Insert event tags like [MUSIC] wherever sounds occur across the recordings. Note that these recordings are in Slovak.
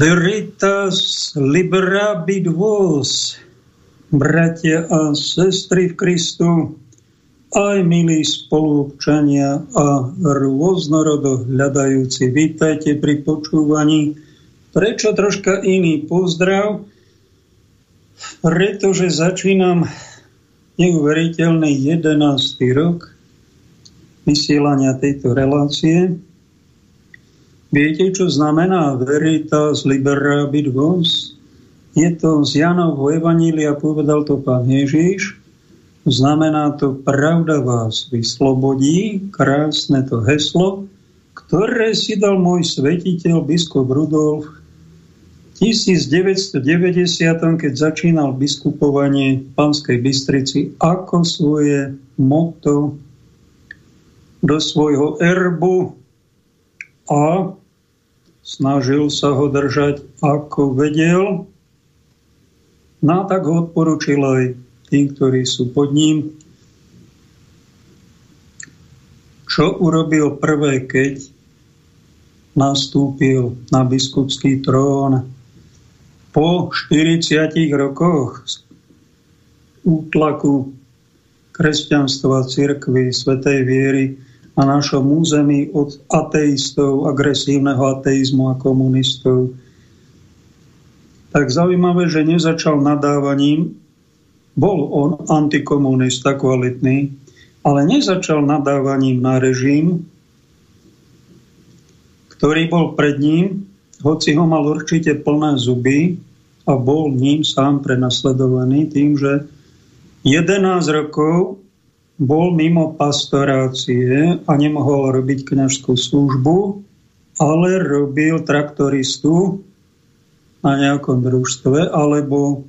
Veritas liberabit vos, bratia a sestry v Kristu, aj milí spolupčania a rôznorodo hľadajúci, vítajte pri počúvaní. Prečo troška iný pozdrav? Pretože začínam neuveriteľný 11. rok vysielania tejto relácie. Viete, čo znamená veritas liberabit vos? Je to z Janovho Evanília, povedal to pán Ježiš, Znamená to, pravda vás vyslobodí, krásne to heslo, ktoré si dal môj svetiteľ biskup Rudolf v 1990, keď začínal biskupovanie v Panskej Bystrici, ako svoje motto do svojho erbu a snažil sa ho držať ako vedel. No tak ho odporučil aj tí, ktorí sú pod ním. Čo urobil prvé, keď nastúpil na biskupský trón po 40 rokoch útlaku kresťanstva, cirkvy, svetej viery na našom území od ateistov, agresívneho ateizmu a komunistov. Tak zaujímavé, že nezačal nadávaním, bol on antikomunista kvalitný, ale nezačal nadávaním na režim, ktorý bol pred ním, hoci ho mal určite plné zuby a bol ním sám prenasledovaný tým, že 11 rokov bol mimo pastorácie a nemohol robiť kňažskú službu, ale robil traktoristu na nejakom družstve alebo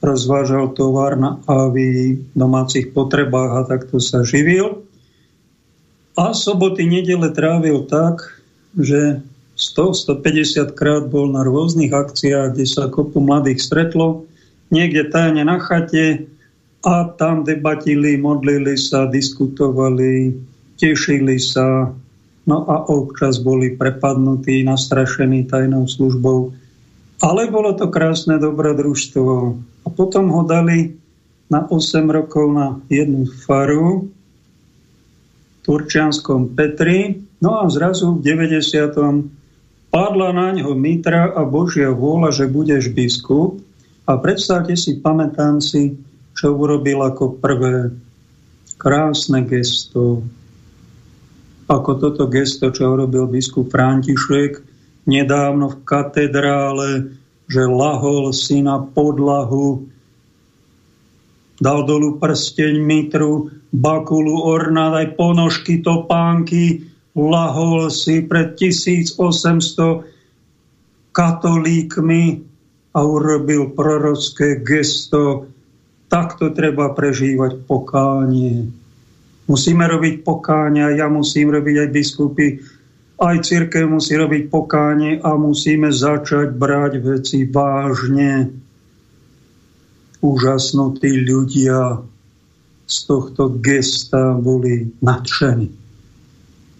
rozvážal tovar na avii domácich potrebách a takto sa živil. A soboty, nedele trávil tak, že 100-150 krát bol na rôznych akciách, kde sa kopu mladých stretlo, niekde tajne na chate a tam debatili, modlili sa, diskutovali, tešili sa, no a občas boli prepadnutí, nastrašení tajnou službou. Ale bolo to krásne dobrodružstvo. A potom ho dali na 8 rokov na jednu faru v Turčianskom Petri. No a zrazu v 90. padla na ňo Mitra a Božia vôľa, že budeš biskup. A predstavte si, pamätám si, čo urobil ako prvé. Krásne gesto. Ako toto gesto, čo urobil biskup František nedávno v katedrále, že lahol si na podlahu, dal dolu prsteň mitru, bakulu, ornát, aj ponožky, topánky, lahol si pred 1800 katolíkmi a urobil prorocké gesto. Takto treba prežívať pokánie. Musíme robiť pokáňa, ja musím robiť aj biskupy, aj církev musí robiť pokánie a musíme začať brať veci vážne. Úžasnutí ľudia z tohto gesta boli nadšení.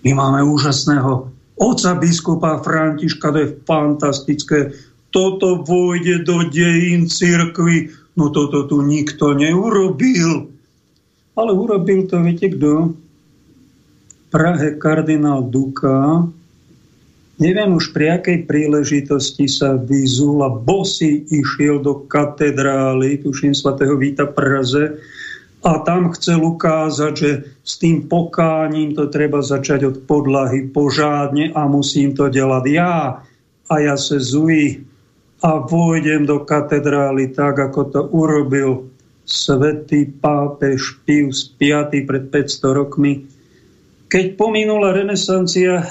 My máme úžasného oca biskupa Františka, to je fantastické. Toto vojde do dejín církvy. No toto tu nikto neurobil. Ale urobil to, viete kto? Prahe kardinál Duka, neviem už pri akej príležitosti sa vyzul a bosy išiel do katedrály, tuším svatého Víta Praze, a tam chcel ukázať, že s tým pokáním to treba začať od podlahy požádne a musím to delať ja. A ja se zuji a vojdem do katedrály tak, ako to urobil svätý pápež Pius V pred 500 rokmi keď pominula renesancia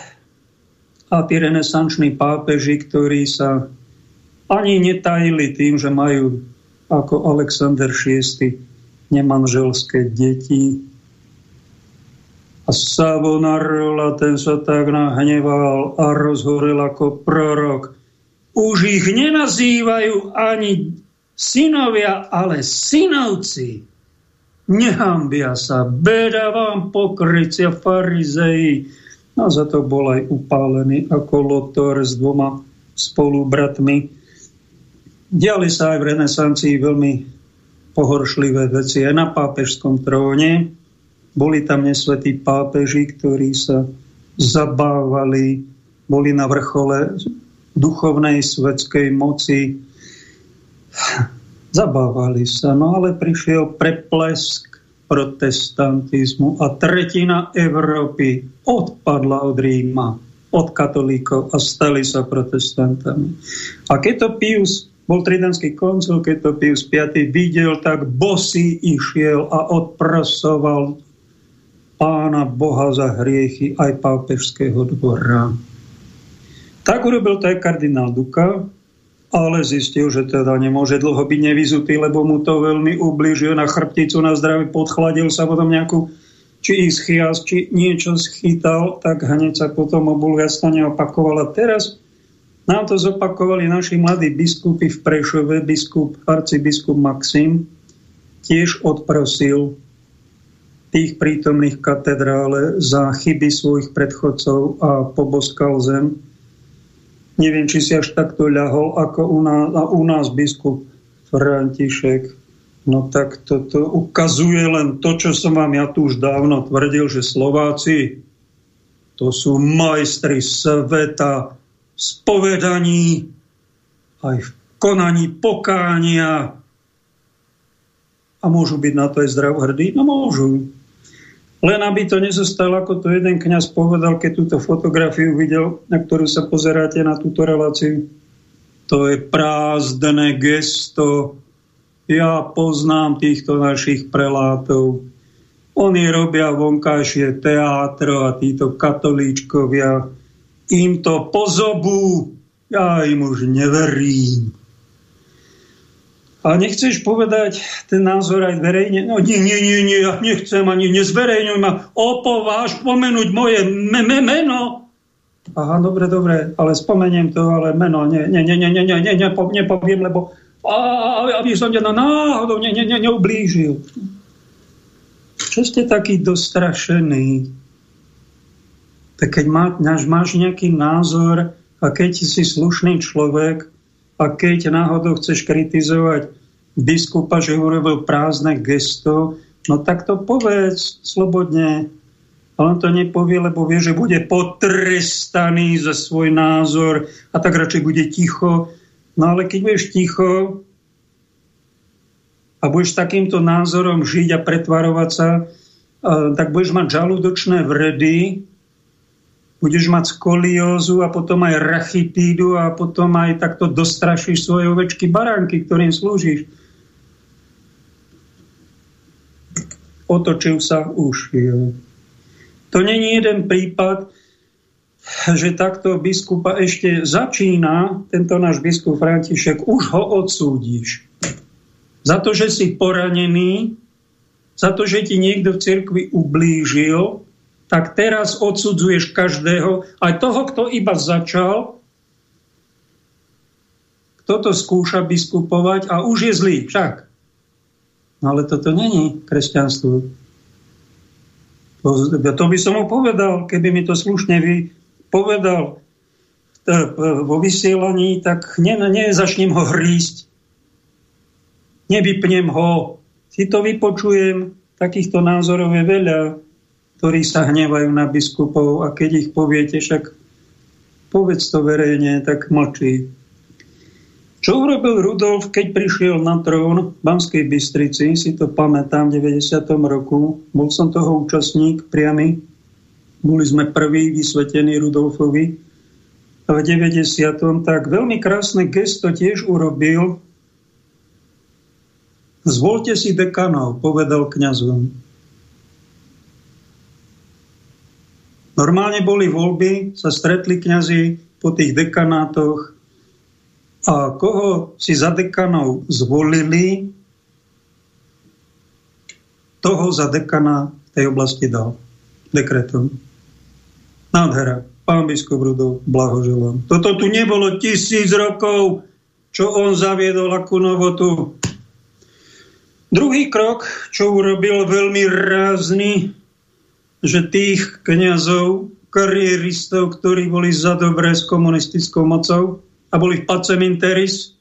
a tí renesanční pápeži, ktorí sa ani netajili tým, že majú ako Alexander VI nemanželské deti. A Savonarola, ten sa tak nahneval a rozhorel ako prorok. Už ich nenazývajú ani synovia, ale synovci. Nehambia sa, beda vám pokryci a farizeji. A za to bol aj upálený ako lotor s dvoma spolubratmi. Diali sa aj v renesancii veľmi pohoršlivé veci aj na pápežskom tróne. Boli tam nesvetí pápeži, ktorí sa zabávali, boli na vrchole duchovnej svetskej moci. [LAUGHS] Zabávali sa, no ale prišiel preplesk protestantizmu a tretina Európy odpadla od Ríma, od katolíkov a stali sa protestantami. A keď to Pius, bol tridanský koncil, keď to Pius V videl, tak bosy išiel a odprasoval pána Boha za hriechy aj pápežského dvora. Tak urobil to aj kardinál Duka, ale zistil, že teda nemôže dlho byť nevyzutý, lebo mu to veľmi ubližuje na chrbticu, na zdravie, podchladil sa potom nejakú či ischias, či niečo schytal, tak hneď sa potom obul viac to neopakoval. A teraz nám to zopakovali naši mladí biskupy v Prešove, biskup, arcibiskup Maxim, tiež odprosil tých prítomných katedrále za chyby svojich predchodcov a poboskal zem Neviem, či si až takto ľahol, ako u nás, u nás biskup František. No tak toto ukazuje len to, čo som vám ja tu už dávno tvrdil, že Slováci to sú majstri sveta v spovedaní, aj v konaní pokánia a môžu byť na to aj zdravohrdí? No môžu. Len aby to nezostalo, ako to jeden kňaz povedal, keď túto fotografiu videl, na ktorú sa pozeráte na túto reláciu. To je prázdne gesto. Ja poznám týchto našich prelátov. Oni robia vonkajšie teátro a títo katolíčkovia im to pozobu. Ja im už neverím. A nechceš povedať ten názor aj verejne? No nie, nie, nie, nie, ja nechcem ani nezverejňuj ma. Opováž pomenúť moje me, me, meno. Aha, dobre, dobre, ale spomeniem to, ale meno, nie, nie, nie, nie, nie, nie, nie, nepo, nepoviem, lebo aby som ťa náhodou ne, ne, ne, neublížil. Čo ste taký dostrašený? Tak keď má, máš nejaký názor a keď si slušný človek, a keď náhodou chceš kritizovať biskupa, že urobil prázdne gesto, no tak to povedz slobodne. A on to nepovie, lebo vie, že bude potrestaný za svoj názor a tak radšej bude ticho. No ale keď budeš ticho a budeš takýmto názorom žiť a pretvarovať sa, tak budeš mať žalúdočné vredy budeš mať skoliózu a potom aj rachitídu a potom aj takto dostrašíš svoje ovečky baránky, ktorým slúžiš. Otočil sa už. To není jeden prípad, že takto biskupa ešte začína, tento náš biskup František, už ho odsúdiš. Za to, že si poranený, za to, že ti niekto v cirkvi ublížil, tak teraz odsudzuješ každého, aj toho, kto iba začal, kto to skúša biskupovať a už je zlý však. No ale toto není kresťanstvo. To, to by som mu povedal, keby mi to slušne vy povedal vo vysielaní, tak ne, nezačnem ho hrísť. Nevypnem ho. Si to vypočujem, takýchto názorov je veľa ktorí sa hnevajú na biskupov a keď ich poviete, však povedz to verejne, tak mlčí. Čo urobil Rudolf, keď prišiel na trón v Banskej Bystrici, si to pamätám, v 90. roku, bol som toho účastník priamy, boli sme prví vysvetení Rudolfovi, a v 90. tak veľmi krásne gesto tiež urobil. Zvolte si dekanov, povedal kňazom. Normálne boli voľby, sa stretli kňazi po tých dekanátoch a koho si za dekanov zvolili, toho za dekana v tej oblasti dal dekretom. Nádhera. Pán biskup Rudov, blahoželám. Toto tu nebolo tisíc rokov, čo on zaviedol akú novotu. Druhý krok, čo urobil veľmi rázny, že tých kniazov, karieristov, ktorí boli za dobré s komunistickou mocou, a boli v Paceminteris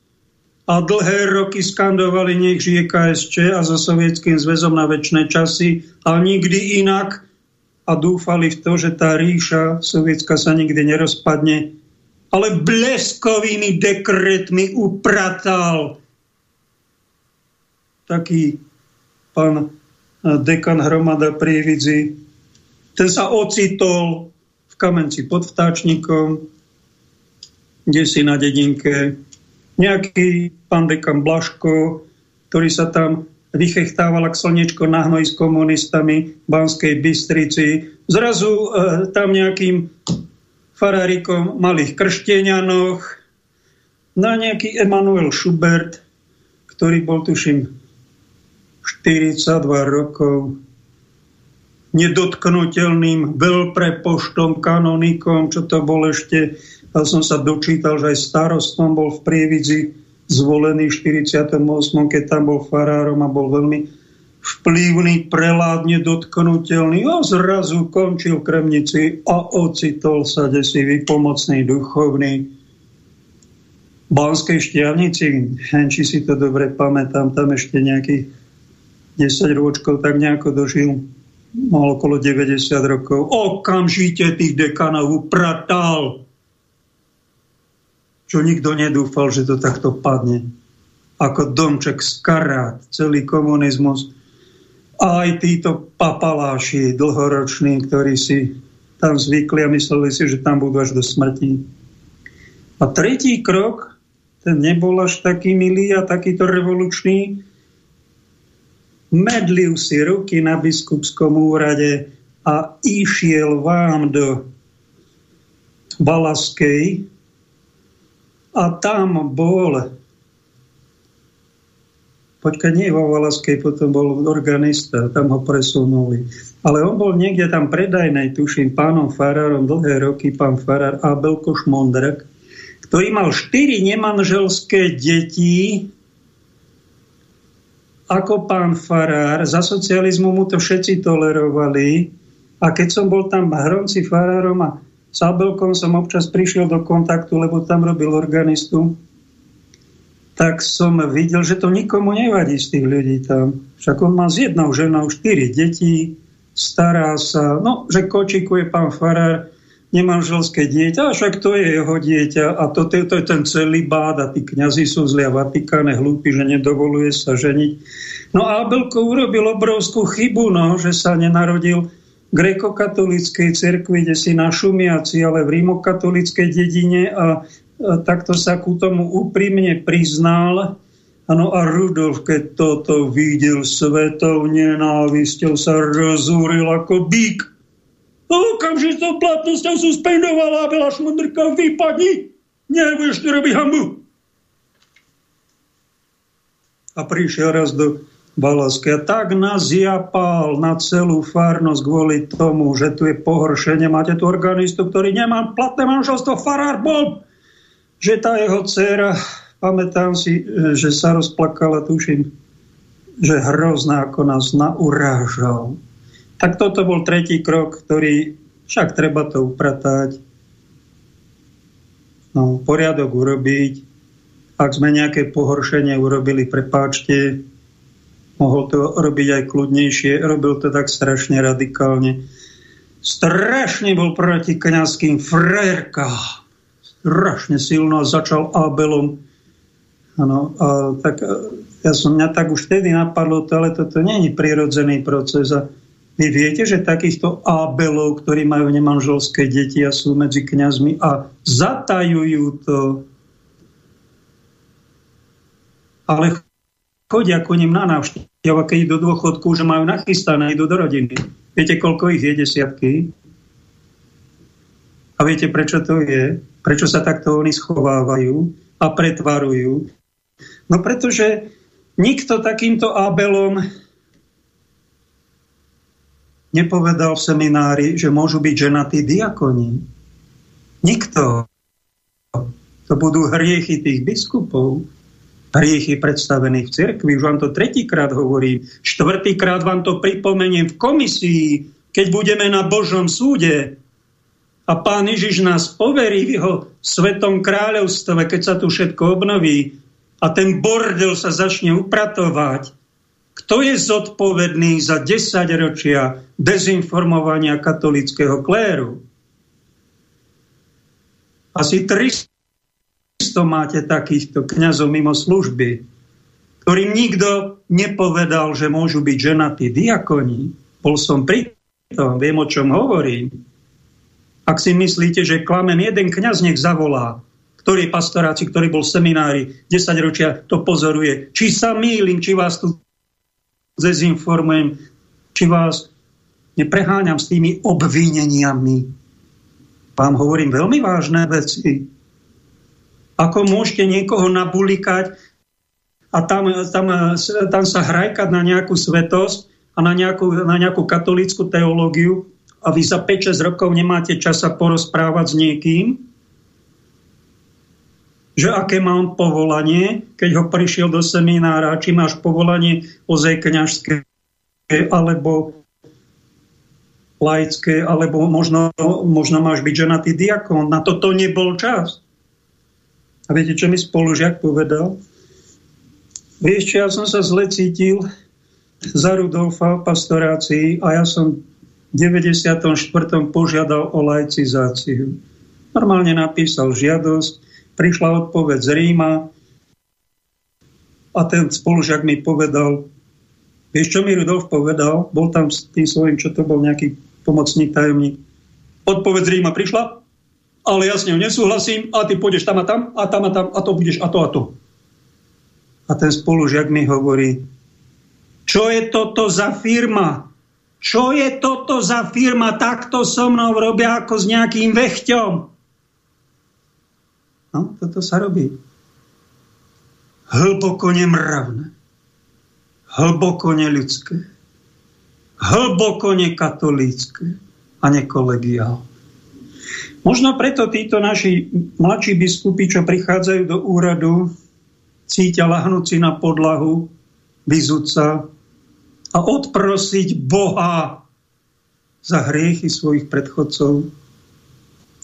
a dlhé roky skandovali nech žije KSČ a so Sovietským zväzom na väčšie časy a nikdy inak a dúfali v to, že tá ríša sovietská sa nikdy nerozpadne, ale bleskovými dekretmi upratal taký pán dekan Hromada Prievidzi. Ten sa ocitol v Kamenci pod vtáčnikom, kde si na dedinke. Nejaký pán dekan Blaško, ktorý sa tam vychechtával ak slnečko na hnoj s komunistami v Banskej Bystrici. Zrazu e, tam nejakým farárikom malých krštenianoch, na nejaký Emanuel Schubert, ktorý bol, tuším, 42 rokov, nedotknutelným veľprepoštom, kanonikom, čo to bol ešte, ja som sa dočítal, že aj starostom bol v Prievidzi, zvolený v 48., keď tam bol farárom a bol veľmi vplyvný, preládne dotknutelný a zrazu končil v Kremnici a ocitol sa desivý pomocný duchovný Banskej šťavnici, či si to dobre pamätám, tam ešte nejakých 10 ročkov tak nejako dožil, mal okolo 90 rokov. Okamžite tých dekanov upratal čo nikto nedúfal, že to takto padne. Ako domček z karát, celý komunizmus. A aj títo papaláši dlhoroční, ktorí si tam zvykli a mysleli si, že tam budú až do smrti. A tretí krok, ten nebol až taký milý a takýto revolučný. Medlil si ruky na biskupskom úrade a išiel vám do Balaskej, a tam bol počkaj, nie vo Valaskej, potom bol organista, tam ho presunuli. Ale on bol niekde tam predajnej, tuším, pánom farárom dlhé roky, pán farár Abel Košmondrak, ktorý mal štyri nemanželské deti ako pán farár. Za socializmu mu to všetci tolerovali. A keď som bol tam hronci farárom a s Abelkom som občas prišiel do kontaktu, lebo tam robil organistu, tak som videl, že to nikomu nevadí z tých ľudí tam. Však on má s jednou ženou štyri deti, stará sa, no, že kočikuje pán Farár, nemanželské dieťa, a však to je jeho dieťa a to, to, to je ten celý bád a tí kňazi sú zli a Vatikáne hlúpi, že nedovoluje sa ženiť. No a Abelko urobil obrovskú chybu, no, že sa nenarodil grekokatolíckej cerkvi, kde si na Šumiaci, ale v rímokatolíckej dedine a, a takto sa ku tomu úprimne priznal. Ano, a Rudolf, keď toto videl svetou nenávisťou, sa rozúril ako bík. Okamžite platnosťou suspendovala a Bela Šmudrka vypadni. Nebudeš tu robiť hambu. A prišiel raz do Balovský. A tak nás japal na celú farnosť kvôli tomu, že tu je pohoršenie. Máte tu organistu, ktorý nemá platné manželstvo, farár bol, že tá jeho dcera, pamätám si, že sa rozplakala, tuším, že hrozná, ako nás naurážal. Tak toto bol tretí krok, ktorý však treba to upratať, no, poriadok urobiť. Ak sme nejaké pohoršenie urobili, prepáčte, mohol to robiť aj kľudnejšie, robil to tak strašne radikálne. Strašne bol proti kniazským frajerka. Strašne silno začal Abelom. Ano, a tak, ja som, mňa tak už vtedy napadlo, to, ale toto není prirodzený proces. A vy viete, že takýchto Abelov, ktorí majú nemanželské deti a sú medzi kňazmi a zatajujú to, ale chodia ku ním na návštevu, keď idú do dôchodku, že majú nachystané, idú do rodiny. Viete, koľko ich je? Desiatky. A viete, prečo to je? Prečo sa takto oni schovávajú a pretvarujú? No pretože nikto takýmto Abelom nepovedal v seminári, že môžu byť ženatí diakoni. Nikto. To budú hriechy tých biskupov hriechy predstavených v cirkvi. Už vám to tretíkrát hovorím. Štvrtýkrát vám to pripomeniem v komisii, keď budeme na Božom súde. a pán Ježiš nás poverí v jeho svetom kráľovstve, keď sa tu všetko obnoví a ten bordel sa začne upratovať, kto je zodpovedný za 10 ročia dezinformovania katolického kléru? Asi 300 máte takýchto kňazov mimo služby, ktorým nikto nepovedal, že môžu byť ženatí diakoni. Bol som pri tom, viem, o čom hovorím. Ak si myslíte, že klamem jeden kňaz, nech zavolá, ktorý pastoráci, ktorý bol v seminári 10 ročia, to pozoruje. Či sa mýlim, či vás tu dezinformujem, či vás nepreháňam s tými obvineniami. Vám hovorím veľmi vážne veci. Ako môžete niekoho nabulikať a tam, tam, tam sa hrajkať na nejakú svetosť a na nejakú, na nejakú katolícku teológiu a vy za 5-6 rokov nemáte čas porozprávať s niekým, že aké mám povolanie, keď ho prišiel do seminára, či máš povolanie ozej kňažské, alebo laické, alebo možno, možno máš byť ženatý diakon. Na toto nebol čas. A viete, čo mi spolužiak povedal? Vieš, ja som sa zle cítil za Rudolfa v pastorácii a ja som 94. požiadal o laicizáciu. Normálne napísal žiadosť, prišla odpoveď z Ríma a ten spolužiak mi povedal, vieš čo mi Rudolf povedal, bol tam s tým svojím, čo to bol nejaký pomocník, tajomník. Odpoveď z Ríma prišla, ale ja s ňou nesúhlasím a ty pôjdeš tam a tam a tam a tam a to budeš a to a to. A ten spolužiak mi hovorí, čo je toto za firma? Čo je toto za firma? Takto so mnou robia ako s nejakým vechťom. No, toto sa robí. Hlboko nemravné. Hlboko neľudské. Hlboko nekatolícké a nekolegiálne. Možno preto títo naši mladší biskupy, čo prichádzajú do úradu, cítia lahnúci na podlahu, vyzúť sa, a odprosiť Boha za hriechy svojich predchodcov,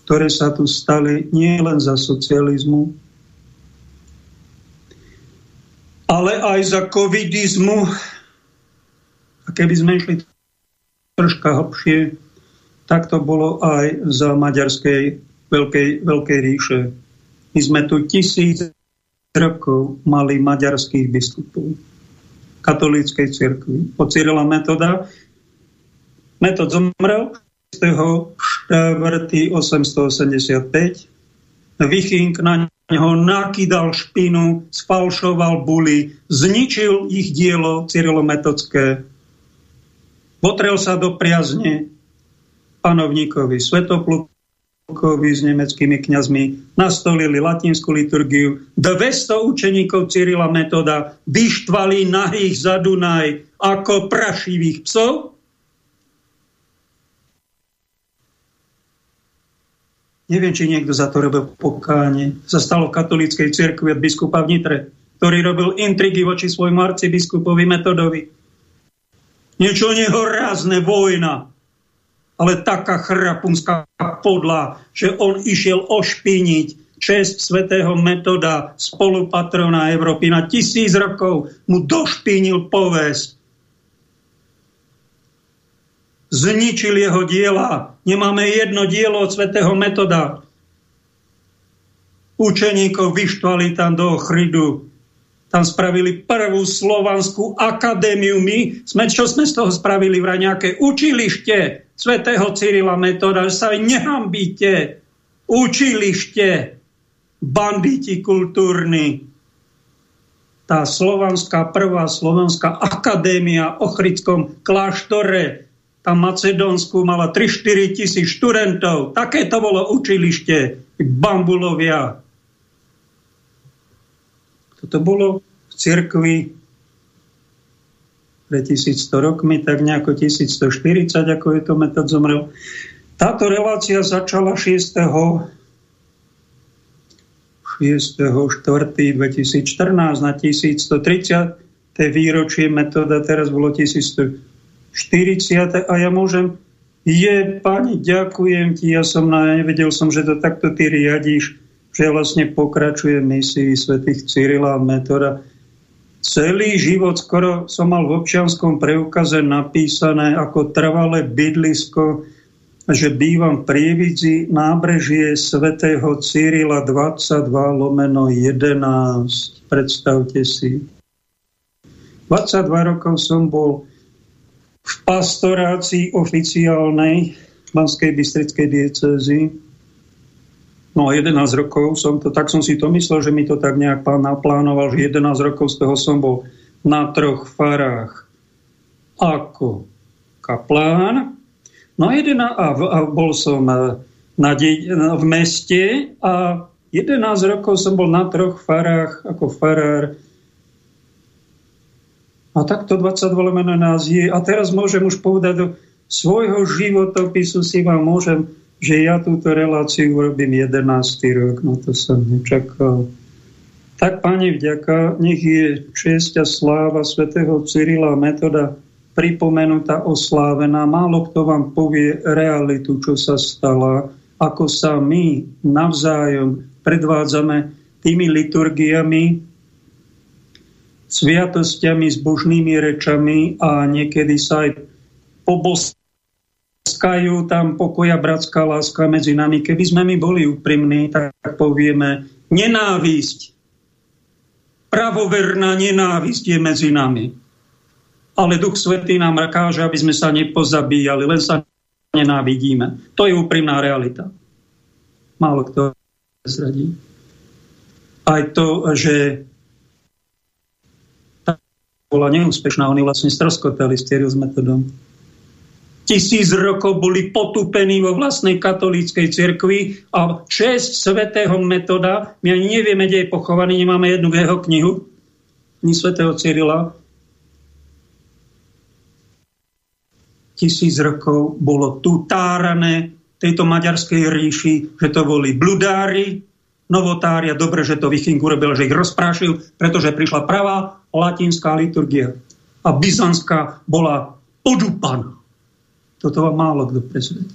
ktoré sa tu stali nie len za socializmu, ale aj za covidizmu. A keby sme išli troška hlbšie, tak to bolo aj za maďarskej veľkej, veľkej ríše. My sme tu tisíc rokov mali maďarských biskupov katolíckej cirkvi. Od Cyrila Metoda. Metod zomrel 4. 885. Viching na neho nakydal špinu, sfalšoval buly, zničil ich dielo cyrilometodské. Potrel sa do priazne panovníkovi Svetopluk Kovi s nemeckými kňazmi nastolili latinskú liturgiu. 200 učeníkov Cyrila Metoda vyštvali nahých za Dunaj ako prašivých psov. Neviem, či niekto za to robil pokánie. Sa stalo v katolíckej cirkvi od biskupa v Nitre, ktorý robil intrigy voči svojmu arcibiskupovi Metodovi. Niečo nehorázne, vojna ale taká chrapunská podla, že on išiel ošpiniť čest svätého metoda spolupatrona Európy na tisíc rokov mu došpinil povesť. Zničil jeho diela. Nemáme jedno dielo od svätého metoda. Učeníkov vyštvali tam do Ochridu tam spravili prvú slovanskú akadémiu. My sme, čo sme z toho spravili vraj nejaké učilište svätého Cyrila Metoda, že sa nehambíte. Učilište, banditi kultúrni. Tá slovanská, prvá slovanská akadémia o Ochrickom kláštore, tam Macedónsku mala 3-4 tisíc študentov. Také to bolo učilište, bambulovia, toto bolo v cirkvi pre 1100 rokmi, tak nejako 1140, ako je to metod zomrel. Táto relácia začala 6. 6.4.2014 na 1130. výročie metóda, teraz bolo 1140. A ja môžem Je, pani, ďakujem ti, ja som na, ja nevedel som, že to takto ty riadiš, že vlastne pokračuje misii svätých Cyrila a Metoda. Celý život skoro som mal v občianskom preukaze napísané ako trvalé bydlisko, že bývam v Prievidzi, nábrežie svätého Cyrila 22 lomeno 11. Predstavte si. 22 rokov som bol v pastorácii oficiálnej Banskej Bystrickej diecezy. No a 11 rokov som to, tak som si to myslel, že mi to tak nejak pán naplánoval, že 11 rokov z toho som bol na troch farách ako kaplán. No a, jedna, a, a bol som e, na, na, v meste a 11 rokov som bol na troch farách ako farár a takto 22 lomeno nás je. A teraz môžem už povedať do svojho životopisu si vám môžem, že ja túto reláciu urobím 11. rok. No to som nečakal. Tak, pani, vďaka, nech je česť a sláva svätého Cyrila metoda pripomenutá, oslávená. Málo kto vám povie realitu, čo sa stala, ako sa my navzájom predvádzame tými liturgiami, sviatostiami, zbožnými rečami a niekedy sa aj poboskajú tam pokoja bratská láska medzi nami. Keby sme my boli úprimní, tak povieme nenávisť. Pravoverná nenávisť je medzi nami. Ale Duch Svetý nám káže, aby sme sa nepozabíjali, len sa nenávidíme. To je úprimná realita. Málo kto zradí. Aj to, že bola neúspešná. Oni vlastne stroskotali Styrius metodom. Tisíc rokov boli potupení vo vlastnej katolíckej cirkvi a čest svätého metoda, my ani nevieme, kde je pochovaný, nemáme jednu jeho knihu, ani svätého Cyrila. Tisíc rokov bolo tu tárané tejto maďarskej ríši, že to boli bludári, novotária, dobre, že to Viching urobil, že ich rozprášil, pretože prišla pravá latinská liturgia a byzantská bola podúpaná. Toto vám málo kto presvedčí.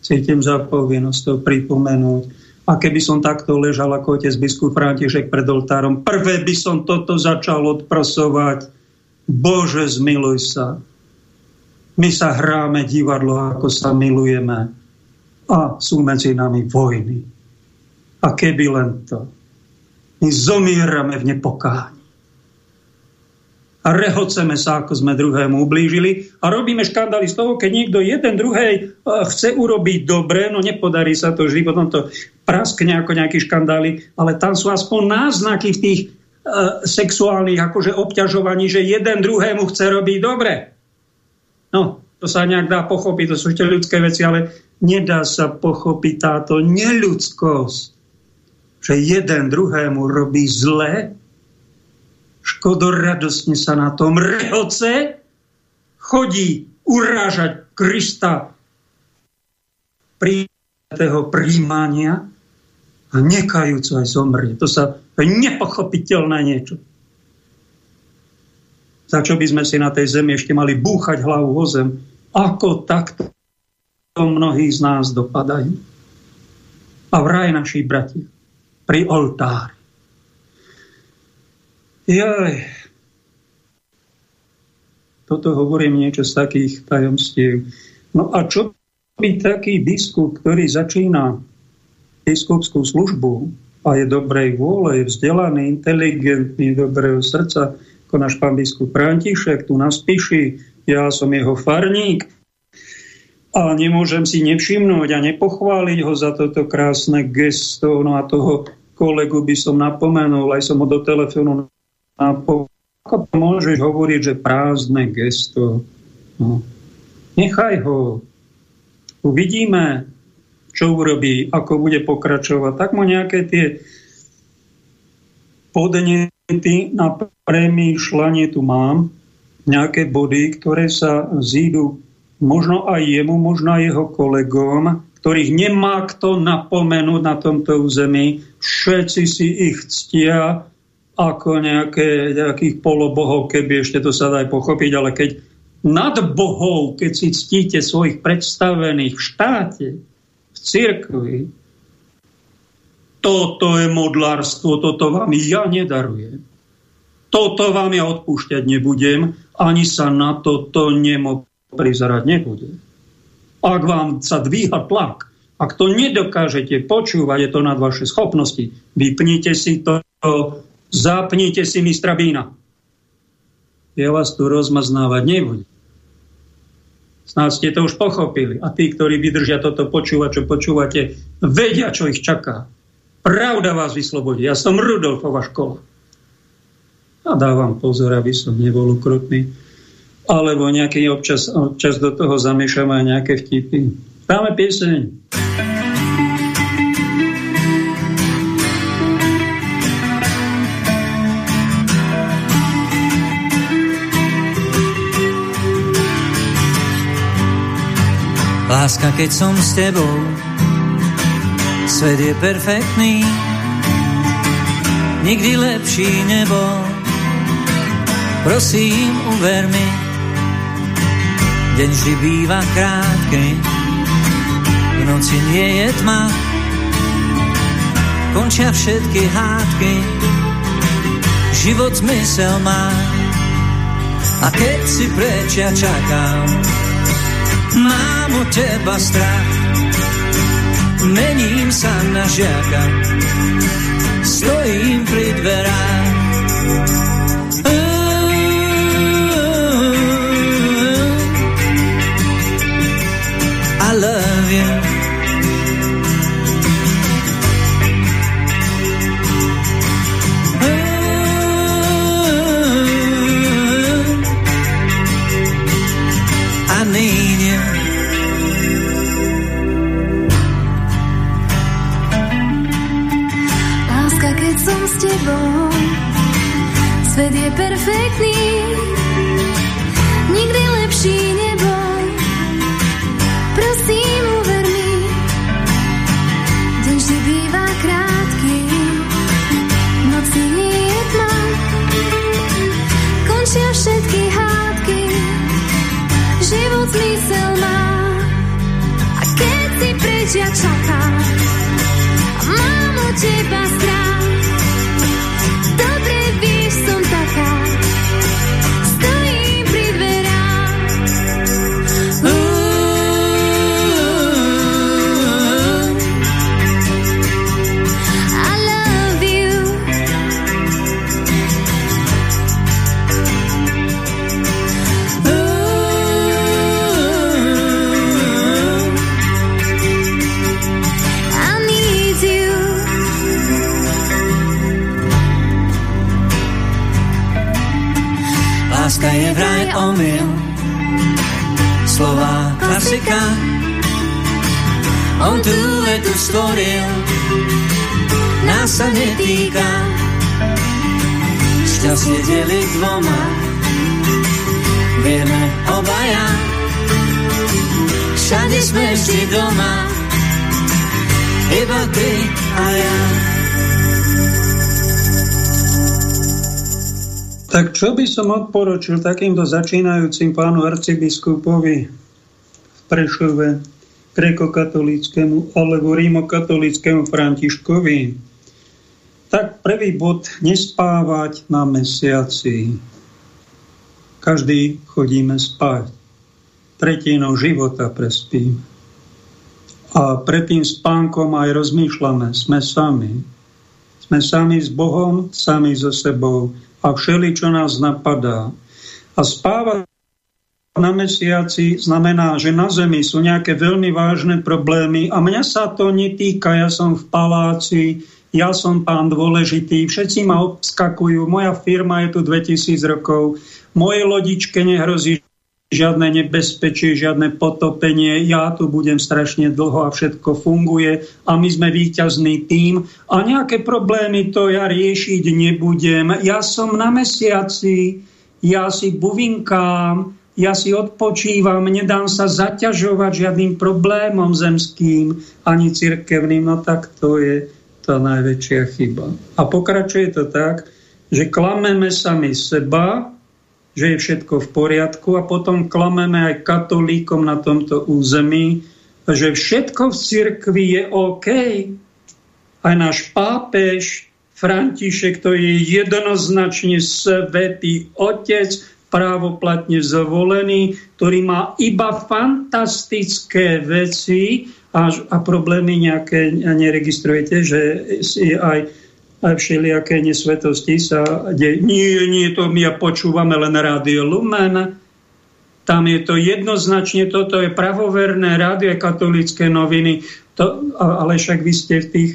Cítim za povinnosť to pripomenúť. A keby som takto ležal ako otec biskup František pred oltárom, prvé by som toto začal odprosovať. Bože, zmiluj sa. My sa hráme divadlo, ako sa milujeme. A sú medzi nami vojny a keby len to. My zomierame v nepokáni. A rehoceme sa, ako sme druhému ublížili a robíme škandály z toho, keď niekto jeden druhej e, chce urobiť dobre, no nepodarí sa to životom, to praskne ako nejaký škandály, ale tam sú aspoň náznaky v tých uh, sexuálnych akože obťažovaní, že jeden druhému chce robiť dobre. No, to sa nejak dá pochopiť, to sú ešte ľudské veci, ale nedá sa pochopiť táto neľudskosť že jeden druhému robí zle, škodoradostne sa na tom rehoce, chodí urážať Krista príjatého príjmania a nekajúco aj zomrie. To sa to je nepochopiteľné niečo. Za čo by sme si na tej zemi ešte mali búchať hlavu o zem. Ako takto mnohí z nás dopadajú. A vraj naši bratia pri oltári. Jaj. Toto hovorím niečo z takých tajomstiev. No a čo by taký biskup, ktorý začína biskupskú službu a je dobrej vôle, je vzdelaný, inteligentný, dobrého srdca, ako náš pán biskup František, tu nás píši, ja som jeho farník, a nemôžem si nevšimnúť a nepochváliť ho za toto krásne gesto, no a toho kolegu by som napomenul, aj som ho do telefónu napomenul. Ako to môžeš hovoriť, že prázdne gesto? No. Nechaj ho. Uvidíme, čo urobí, ako bude pokračovať. Tak mu nejaké tie podnety na premýšľanie tu mám, nejaké body, ktoré sa zídu možno aj jemu, možno aj jeho kolegom, ktorých nemá kto napomenúť na tomto území. Všetci si ich ctia ako nejaké, nejakých polobohov, keby ešte to sa dá pochopiť, ale keď nad bohov, keď si ctíte svojich predstavených v štáte, v cirkvi, toto je modlárstvo, toto vám ja nedarujem. Toto vám ja odpúšťať nebudem, ani sa na toto nemo prizerať nebudem. Ak vám sa dvíha tlak, ak to nedokážete počúvať, je to nad vaše schopnosti, vypnite si to, zapnite si mistra Bína. Ja vás tu rozmaznávať nebudem. Snáď ste to už pochopili. A tí, ktorí vydržia toto počúvať, čo počúvate, vedia, čo ich čaká. Pravda vás vyslobodí. Ja som Rudolfova škola. A dávam pozor, aby som nebol ukrutný. Alebo nejaký občas, občas do toho zamiešam aj nejaké vtipy. Dáme pieseň. Láska, keď som s tebou, svet je perfektný, nikdy lepší nebol. Prosím, uver mi, deň vždy býva krátky, v noci nie je tma, končia všetky hádky, život zmysel má. A keď si preč, ja čakám, mám od teba strach, mením sa na žiaka, stojím pri dverách. Svet je perfektný, omyl. Slova klasika, on tu vetu stvoril, nás sa netýka. Šťastie deli dvoma, vieme obaja, všade sme vždy doma, iba ty a ja. Tak čo by som odporučil takýmto začínajúcim pánu arcibiskupovi v Prešove, grekokatolíckému alebo rímokatolíckému Františkovi? Tak prvý bod, nespávať na mesiaci. Každý chodíme spať. Tretinou života prespím. A pred tým spánkom aj rozmýšľame. Sme sami. Sme sami s Bohom, sami so sebou a všeli, čo nás napadá. A spávať na mesiaci znamená, že na Zemi sú nejaké veľmi vážne problémy a mňa sa to netýka, ja som v paláci, ja som pán dôležitý, všetci ma obskakujú, moja firma je tu 2000 rokov, moje lodičke nehrozí žiadne nebezpečie, žiadne potopenie, ja tu budem strašne dlho a všetko funguje a my sme výťazný tým a nejaké problémy to ja riešiť nebudem. Ja som na mesiaci, ja si buvinkám, ja si odpočívam, nedám sa zaťažovať žiadnym problémom zemským ani cirkevným, no tak to je tá najväčšia chyba. A pokračuje to tak, že klameme sami seba, že je všetko v poriadku a potom klameme aj katolíkom na tomto území, že všetko v cirkvi je OK. Aj náš pápež František, to je jednoznačne svetý otec, právoplatne zvolený, ktorý má iba fantastické veci a, a problémy nejaké neregistrujete, že je aj, aj všelijaké nesvetosti sa deje. Nie, nie, to my ja počúvame len rádio Lumen. Tam je to jednoznačne, toto je pravoverné rádio katolické noviny, to, ale však vy ste v tých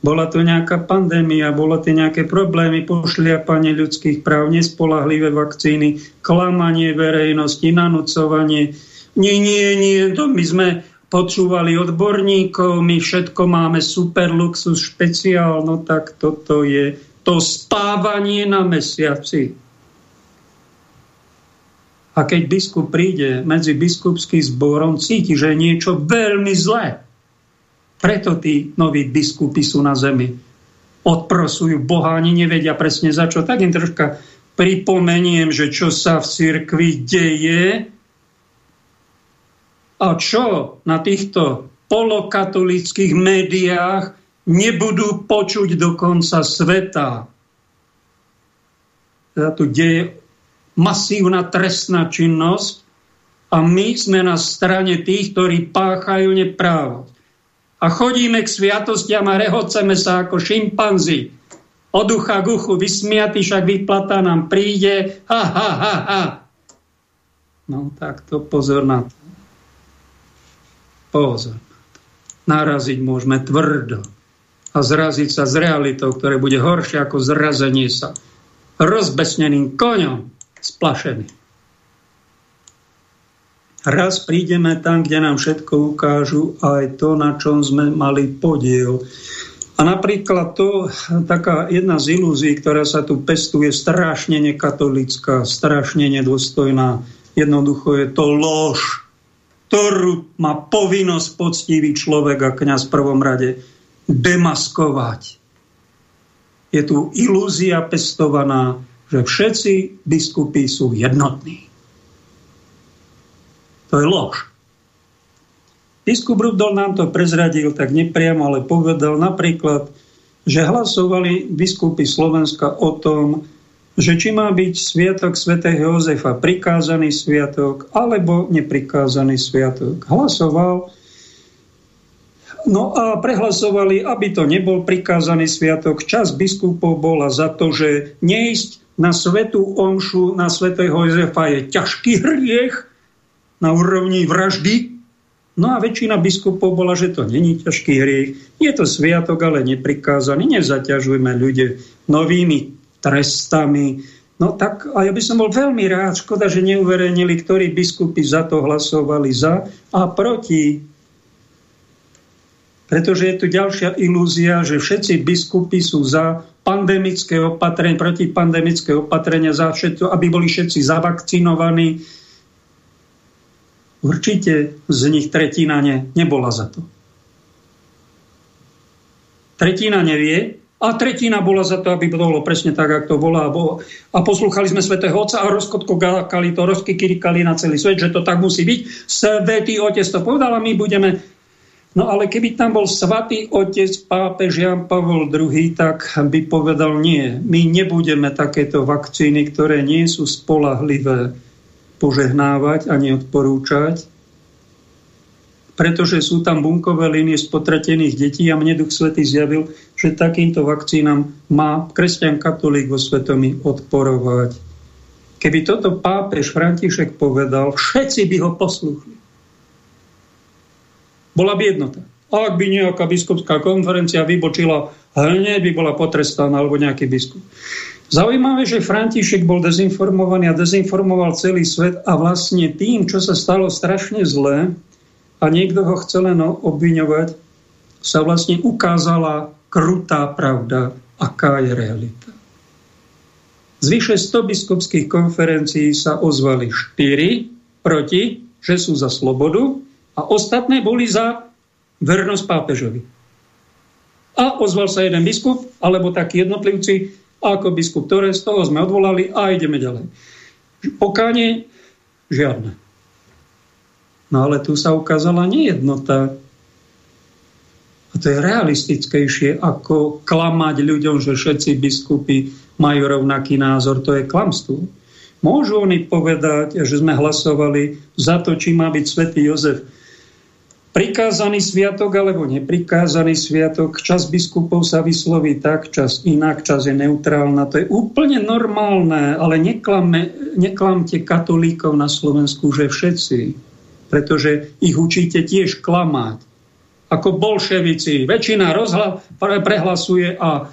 bola to nejaká pandémia, bolo to nejaké problémy, pošliapanie ľudských práv, nespolahlivé vakcíny, klamanie verejnosti, nanúcovanie. Nie, nie, nie, to my sme počúvali odborníkov, my všetko máme super luxus špeciál, no tak toto je to spávanie na mesiaci. A keď biskup príde medzi biskupským zborom, cíti, že je niečo veľmi zlé preto tí noví biskupy sú na zemi. Odprosujú Boha, ani nevedia presne za čo. Tak im troška pripomeniem, že čo sa v cirkvi deje a čo na týchto polokatolických médiách nebudú počuť do konca sveta. Teda tu deje masívna trestná činnosť a my sme na strane tých, ktorí páchajú neprávosť a chodíme k sviatostiam a rehoceme sa ako šimpanzi. Od ducha k uchu vysmiatý, však výplata nám príde. Ha, ha, ha, ha. No tak to pozor na to. Pozor. Naraziť môžeme tvrdo a zraziť sa s realitou, ktoré bude horšie ako zrazenie sa rozbesneným koňom splašený. Raz prídeme tam, kde nám všetko ukážu, aj to, na čom sme mali podiel. A napríklad to, taká jedna z ilúzií, ktorá sa tu pestuje, strašne nekatolická, strašne nedôstojná. Jednoducho je to lož, ktorú má povinnosť poctivý človek a kniaz v prvom rade demaskovať. Je tu ilúzia pestovaná, že všetci biskupy sú jednotní. To je lož. Biskup Rudol nám to prezradil tak nepriamo, ale povedal napríklad, že hlasovali biskupy Slovenska o tom, že či má byť sviatok svätého Jozefa prikázaný sviatok alebo neprikázaný sviatok. Hlasoval, no a prehlasovali, aby to nebol prikázaný sviatok. Čas biskupov bola za to, že neísť na svetú omšu na svätého Jozefa je ťažký hriech na úrovni vraždy. No a väčšina biskupov bola, že to není ťažký hriech. Je to sviatok, ale neprikázaný. Nezaťažujme ľudia novými trestami. No tak, a ja by som bol veľmi rád, škoda, že neuverejnili, ktorí biskupy za to hlasovali za a proti. Pretože je tu ďalšia ilúzia, že všetci biskupy sú za pandemické opatrenie, protipandemické opatrenia, za všetko, aby boli všetci zavakcinovaní Určite z nich tretina ne, nebola za to. Tretina nevie a tretina bola za to, aby bolo presne tak, ako to bola. A poslúchali sme svätého Otca a rozkotkokali to, rozkikirikali na celý svet, že to tak musí byť. Svetý Otec to povedal a my budeme... No ale keby tam bol svatý otec pápež Jan Pavol II, tak by povedal nie. My nebudeme takéto vakcíny, ktoré nie sú spolahlivé požehnávať ani odporúčať, pretože sú tam bunkové línie spotratených detí a mne Duch Svetý zjavil, že takýmto vakcínam má kresťan katolík vo svetomí odporovať. Keby toto pápež František povedal, všetci by ho posluchli. Bola by jednota. Ak by nejaká biskupská konferencia vybočila, hneď by bola potrestaná alebo nejaký biskup. Zaujímavé, že František bol dezinformovaný a dezinformoval celý svet a vlastne tým, čo sa stalo strašne zlé a niekto ho chcel len obviňovať, sa vlastne ukázala krutá pravda, aká je realita. Z vyše 100 biskupských konferencií sa ozvali 4 proti, že sú za slobodu a ostatné boli za vernosť pápežovi. A ozval sa jeden biskup, alebo takí jednotlivci, ako biskup z toho sme odvolali a ideme ďalej. Pokánie žiadne. No ale tu sa ukázala nejednota. A to je realistickejšie, ako klamať ľuďom, že všetci biskupy majú rovnaký názor. To je klamstvo. Môžu oni povedať, že sme hlasovali za to, či má byť svätý Jozef prikázaný sviatok alebo neprikázaný sviatok. Čas biskupov sa vysloví tak, čas inak, čas je neutrálna. To je úplne normálne, ale neklame, neklamte katolíkov na Slovensku, že všetci. Pretože ich učíte tiež klamať. Ako bolševici. Väčšina rozhla, prehlasuje a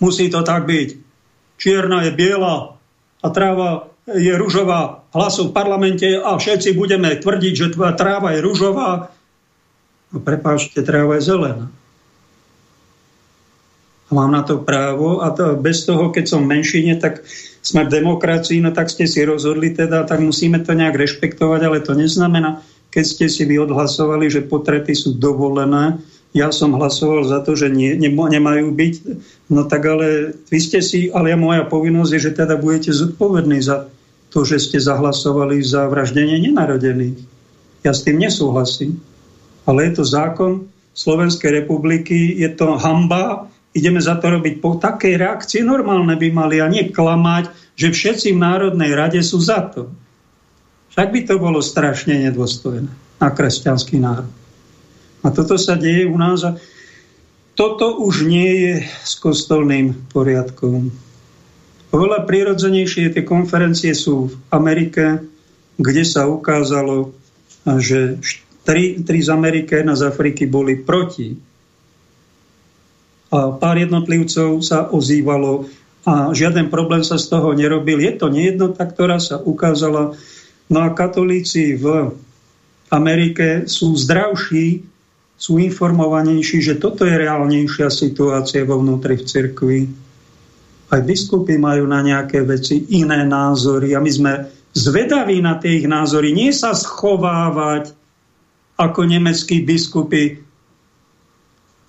musí to tak byť. Čierna je biela a tráva je ružová hlasov v parlamente a všetci budeme tvrdiť, že tráva je ružová. No prepáčte, tráva je zelená. A mám na to právo a to, bez toho, keď som v menšine, tak sme v demokracii, no tak ste si rozhodli teda, tak musíme to nejak rešpektovať, ale to neznamená, keď ste si vy odhlasovali, že potrety sú dovolené, ja som hlasoval za to, že nie, ne, nemajú byť, no tak ale vy ste si, ale ja moja povinnosť je, že teda budete zodpovední za to, že ste zahlasovali za vraždenie nenarodených. Ja s tým nesúhlasím. Ale je to zákon Slovenskej republiky, je to hamba, ideme za to robiť po takej reakcie normálne by mali a nie klamať, že všetci v Národnej rade sú za to. Však by to bolo strašne nedôstojné na kresťanský národ. A toto sa deje u nás a toto už nie je s kostolným poriadkom. Oveľa prirodzenejšie tie konferencie sú v Amerike, kde sa ukázalo, že tri, tri z Ameriky, jedna z Afriky boli proti. Pár jednotlivcov sa ozývalo a žiaden problém sa z toho nerobil. Je to nejednota, ktorá sa ukázala. No a katolíci v Amerike sú zdravší, sú informovanejší, že toto je reálnejšia situácia vo vnútri v cirkvi aj biskupy majú na nejaké veci iné názory a my sme zvedaví na tie ich názory. Nie sa schovávať ako nemeckí biskupy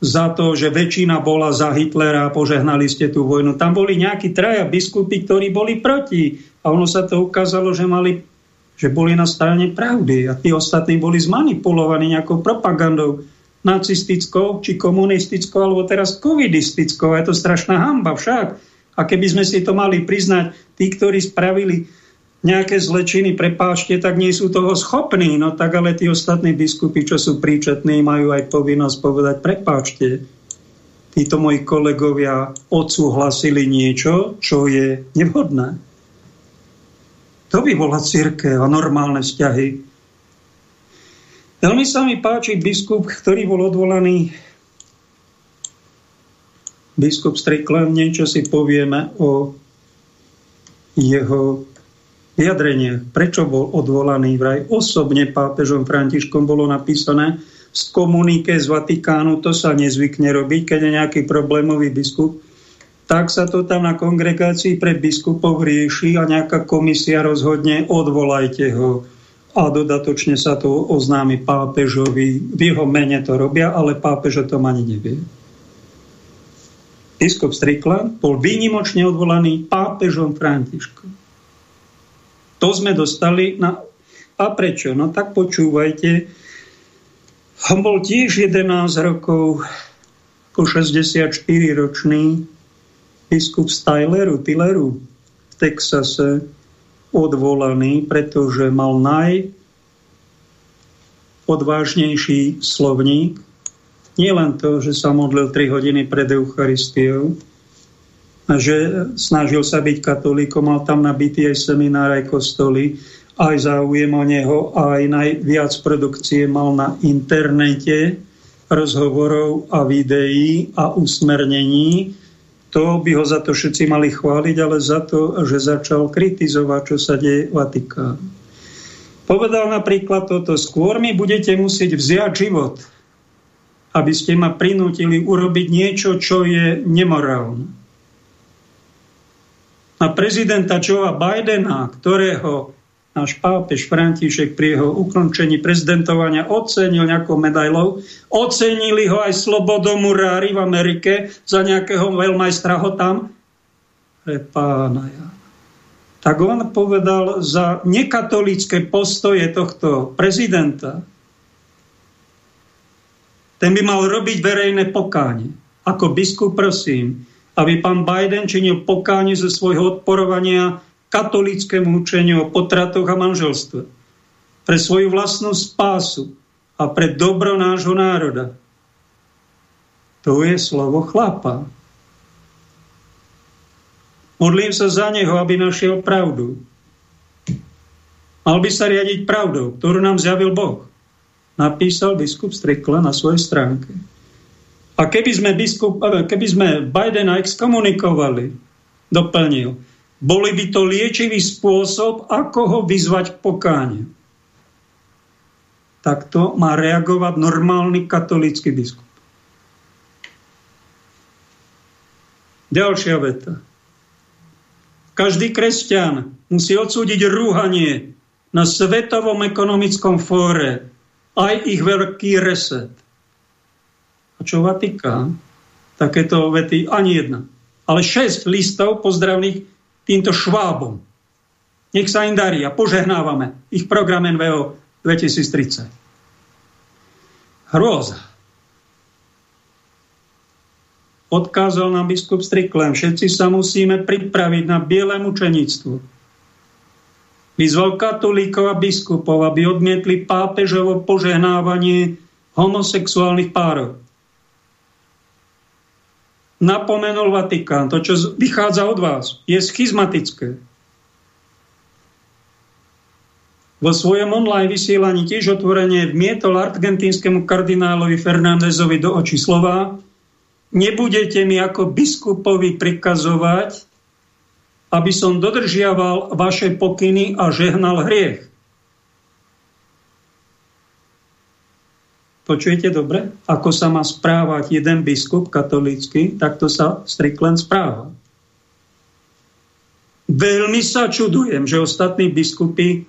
za to, že väčšina bola za Hitlera a požehnali ste tú vojnu. Tam boli nejakí traja biskupy, ktorí boli proti. A ono sa to ukázalo, že, mali, že boli na strane pravdy. A tí ostatní boli zmanipulovaní nejakou propagandou nacistickou, či komunistickou, alebo teraz covidistickou. Je to strašná hamba však a keby sme si to mali priznať, tí, ktorí spravili nejaké zlečiny, prepáčte, tak nie sú toho schopní. No tak ale tí ostatní biskupy, čo sú príčetní, majú aj povinnosť povedať, prepáčte, títo moji kolegovia odsúhlasili niečo, čo je nevhodné. To by bola církev a normálne vzťahy. Veľmi sa mi páči biskup, ktorý bol odvolaný biskup Strickland, niečo si povieme o jeho vyjadreniach. Prečo bol odvolaný vraj osobne pápežom Františkom bolo napísané z komunike z Vatikánu, to sa nezvykne robiť, keď je nejaký problémový biskup, tak sa to tam na kongregácii pre biskupov rieši a nejaká komisia rozhodne, odvolajte ho a dodatočne sa to oznámi pápežovi. V jeho mene to robia, ale pápež o tom ani nevie biskup Strickland bol výnimočne odvolaný pápežom Františkom. To sme dostali na... A prečo? No tak počúvajte. On bol tiež 11 rokov ako 64-ročný biskup z Tyleru, Tilleru v Texase odvolaný, pretože mal najodvážnejší slovník nie len to, že sa modlil 3 hodiny pred Eucharistiou, že snažil sa byť katolíkom, mal tam nabitý aj seminár, aj kostoly, aj záujem o neho, aj najviac produkcie mal na internete rozhovorov a videí a usmernení. To by ho za to všetci mali chváliť, ale za to, že začal kritizovať, čo sa deje v Vatikánu. Povedal napríklad toto, skôr mi budete musieť vziať život, aby ste ma prinútili urobiť niečo, čo je nemorálne. Na prezidenta Joea Bidena, ktorého náš pápež František pri jeho ukončení prezidentovania ocenil nejakou medailou. Ocenili ho aj slobodomurári v Amerike za nejakého veľmajstra ho tam pre pána Jana. Tak on povedal za nekatolické postoje tohto prezidenta, ten by mal robiť verejné pokánie. Ako biskup prosím, aby pán Biden činil pokánie ze svojho odporovania katolickému učeniu o potratoch a manželstve. Pre svoju vlastnú spásu a pre dobro nášho národa. To je slovo chlapa. Modlím sa za neho, aby našiel pravdu. Mal by sa riadiť pravdou, ktorú nám zjavil Boh. Napísal biskup Strikla na svojej stránke. A keby sme, biskup, keby sme Bidena exkomunikovali, doplnil, boli by to liečivý spôsob, ako ho vyzvať k pokániu. Takto má reagovať normálny katolícky biskup. Ďalšia veta. Každý kresťan musí odsúdiť rúhanie na Svetovom ekonomickom fóre aj ich veľký reset. Čo Vatikán? Takéto vety ani jedna. Ale šesť listov pozdravných týmto švábom. Nech sa im darí a požehnávame ich program NVO 2030. Hrôza. Odkázal nám biskup Striklem, všetci sa musíme pripraviť na biele mučenictvo. Vyzval katolíkov a biskupov, aby odmietli pápežovo požehnávanie homosexuálnych párov. Napomenul Vatikán, to, čo vychádza od vás, je schizmatické. Vo svojom online vysielaní tiež otvorene vmietol argentínskemu kardinálovi Fernándezovi do očí slova Nebudete mi ako biskupovi prikazovať, aby som dodržiaval vaše pokyny a žehnal hriech. Počujete dobre? Ako sa má správať jeden biskup katolícky, takto sa Strickland správa. Veľmi sa čudujem, že ostatní biskupy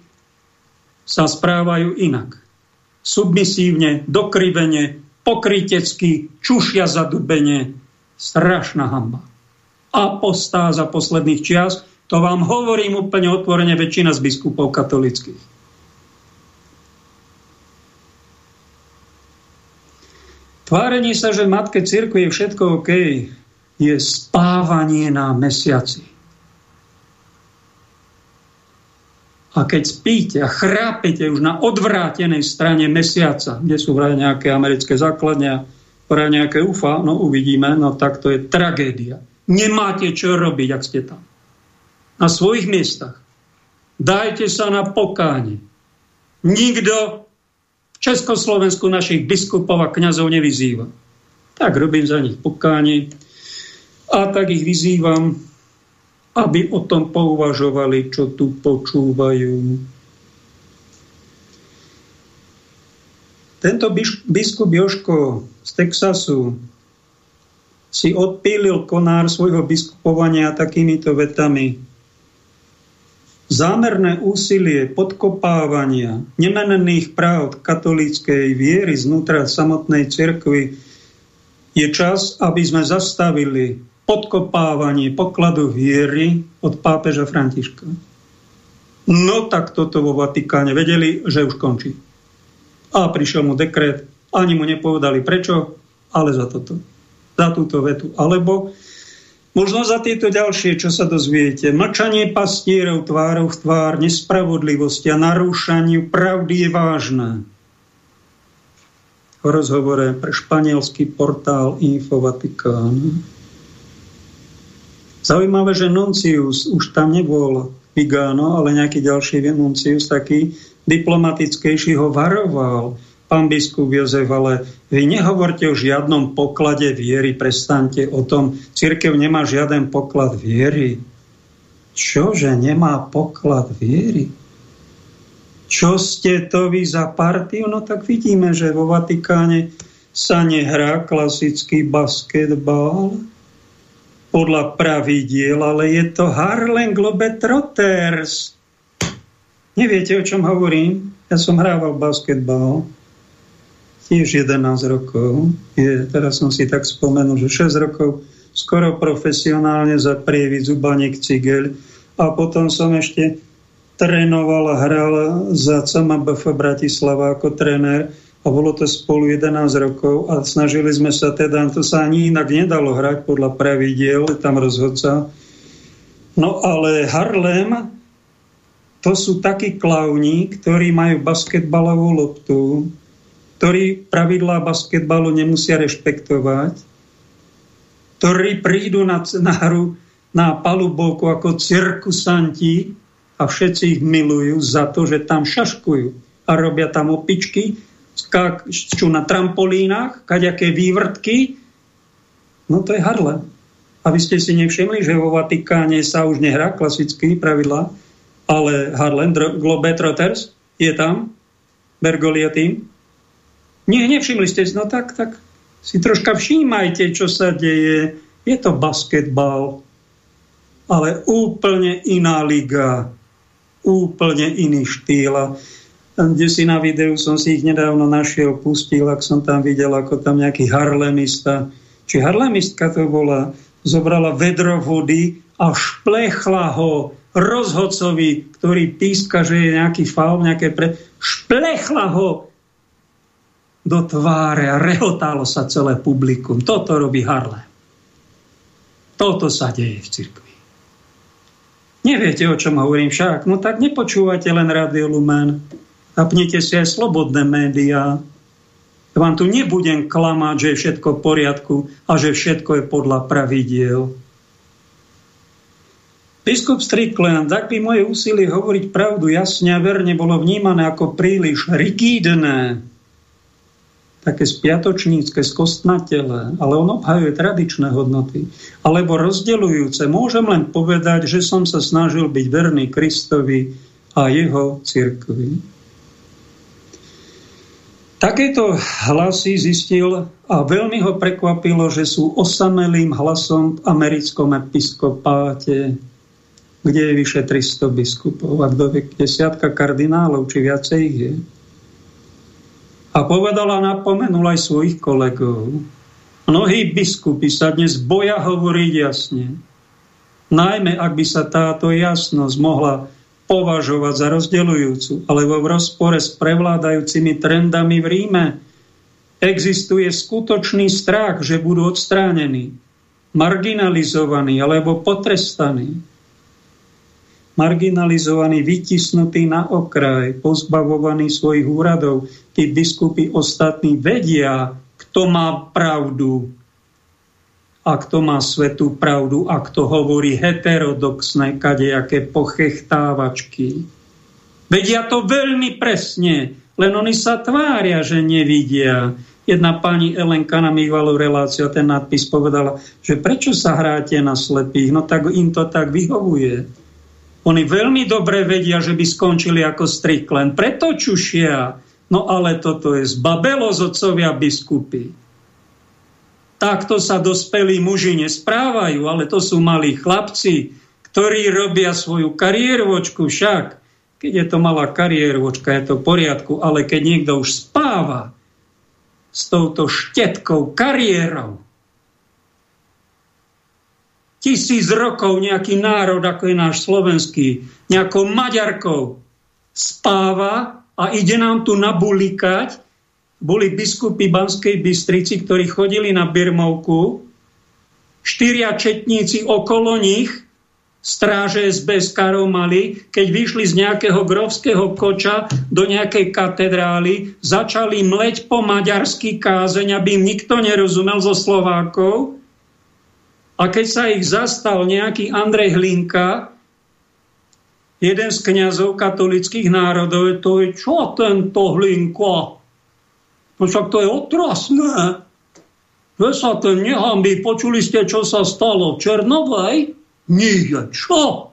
sa správajú inak. Submisívne, dokrivene, pokrytecky, čušia zadubenie. Strašná hamba. Apostáza posledných čias, to vám hovorím úplne otvorene väčšina z biskupov katolických. Tvárenie sa, že matke cirkvi je všetko OK, je spávanie na mesiaci. A keď spíte a chrápete už na odvrátenej strane mesiaca, kde sú vraj nejaké americké základne, vraj nejaké UFA, no uvidíme, no tak to je tragédia. Nemáte čo robiť, ak ste tam. Na svojich miestach. Dajte sa na pokánie. Nikto Československu našich biskupov a kňazov nevyzýva. Tak robím za nich pokánie a tak ich vyzývam, aby o tom pouvažovali, čo tu počúvajú. Tento biskup Joško z Texasu si odpílil konár svojho biskupovania takýmito vetami. Zámerné úsilie podkopávania nemenených práv katolíckej viery znútra samotnej cirkvi je čas, aby sme zastavili podkopávanie pokladu viery od pápeža Františka. No tak toto vo Vatikáne vedeli, že už končí. A prišiel mu dekret, ani mu nepovedali prečo, ale za toto. Za túto vetu. Alebo možno za tieto ďalšie, čo sa dozviete. Mlčanie pastierov tvárov v tvár, nespravodlivosti a narúšaniu pravdy je vážne. V rozhovore pre španielský portál Info Vatikán Zaujímavé, že Nuncius už tam nebol Vigano, ale nejaký ďalší Nuncius, taký diplomatickejší, ho varoval pán biskup Jozef, ale vy nehovorte o žiadnom poklade viery, prestante o tom, církev nemá žiaden poklad viery. Čože nemá poklad viery? Čo ste to vy za partiu? No tak vidíme, že vo Vatikáne sa nehrá klasický basketbal, podľa pravidiel, ale je to Harlem Globetrotters. Neviete, o čom hovorím? Ja som hrával basketbal tiež 11 rokov. Je, teraz som si tak spomenul, že 6 rokov skoro profesionálne za prievidzu Baník Cigeľ. A potom som ešte trénoval a hral za CMBF Bratislava ako tréner a bolo to spolu 11 rokov a snažili sme sa teda, to sa ani inak nedalo hrať podľa pravidiel, tam rozhodca. No ale Harlem, to sú takí klauni, ktorí majú basketbalovú loptu, ktorí pravidlá basketbalu nemusia rešpektovať, ktorí prídu na, na hru na palubovku ako cirkusanti a všetci ich milujú za to, že tam šaškujú a robia tam opičky skáču na trampolínach, kaďaké vývrtky. No to je Harlem. A vy ste si nevšimli, že vo Vatikáne sa už nehrá klasický pravidla, ale Harlem, Globetrotters, je tam, Bergolia tým. Nie, nevšimli ste si, no tak, tak si troška všímajte, čo sa deje. Je to basketbal, ale úplne iná liga, úplne iný štýl kde si na videu som si ich nedávno našiel, pustil, ak som tam videl, ako tam nejaký harlemista, či harlemistka to bola, zobrala vedro vody a šplechla ho rozhodcovi, ktorý píska, že je nejaký faul, nejaké pre... Šplechla ho do tváre a rehotalo sa celé publikum. Toto robí Harlem. Toto sa deje v cirkvi. Neviete, o čom hovorím však? No tak nepočúvate len Radio Lumen Zapnite si aj slobodné médiá. Ja vám tu nebudem klamať, že je všetko v poriadku a že všetko je podľa pravidiel. Biskup Strickland, ak by moje úsilie hovoriť pravdu jasne a verne bolo vnímané ako príliš rigidné, také spiatočnícke, skostnatele, ale on obhajuje tradičné hodnoty, alebo rozdeľujúce, môžem len povedať, že som sa snažil byť verný Kristovi a jeho cirkvi. Takéto hlasy zistil a veľmi ho prekvapilo, že sú osamelým hlasom v americkom episkopáte, kde je vyše 300 biskupov a kto vie, desiatka kardinálov, či viacej ich je. A povedala, napomenul aj svojich kolegov. Mnohí biskupy sa dnes boja hovoriť jasne. Najmä, ak by sa táto jasnosť mohla považovať za rozdeľujúcu, alebo v rozpore s prevládajúcimi trendami v Ríme. Existuje skutočný strach, že budú odstránení, marginalizovaní alebo potrestaní. Marginalizovaní, vytisnutí na okraj, pozbavovaní svojich úradov. Tí biskupy ostatní vedia, kto má pravdu, a kto má svetú pravdu a kto hovorí heterodoxné kadejaké pochechtávačky. Vedia to veľmi presne, len oni sa tvária, že nevidia. Jedna pani Elenka na mývalú reláciu a ten nadpis povedala, že prečo sa hráte na slepých, no tak im to tak vyhovuje. Oni veľmi dobre vedia, že by skončili ako Strickland, preto čušia. No ale toto je zbabelo z otcovia biskupy. Takto sa dospelí muži nesprávajú, ale to sú malí chlapci, ktorí robia svoju kariéročku však. Keď je to malá kariéročka, je to v poriadku, ale keď niekto už spáva s touto štetkou kariérou, tisíc rokov nejaký národ, ako je náš slovenský, nejakou Maďarkou spáva a ide nám tu nabulikať, boli biskupy Banskej Bystrici, ktorí chodili na Birmovku, štyria četníci okolo nich, stráže SBS karov mali, keď vyšli z nejakého grovského koča do nejakej katedrály, začali mleť po maďarský kázeň, aby im nikto nerozumel zo Slovákov. A keď sa ich zastal nejaký Andrej Hlinka, jeden z kňazov katolických národov, to je čo tento Hlinko? No však to je otrasné. Že sa to nehambí. Počuli ste, čo sa stalo v Černovej? Nie, čo?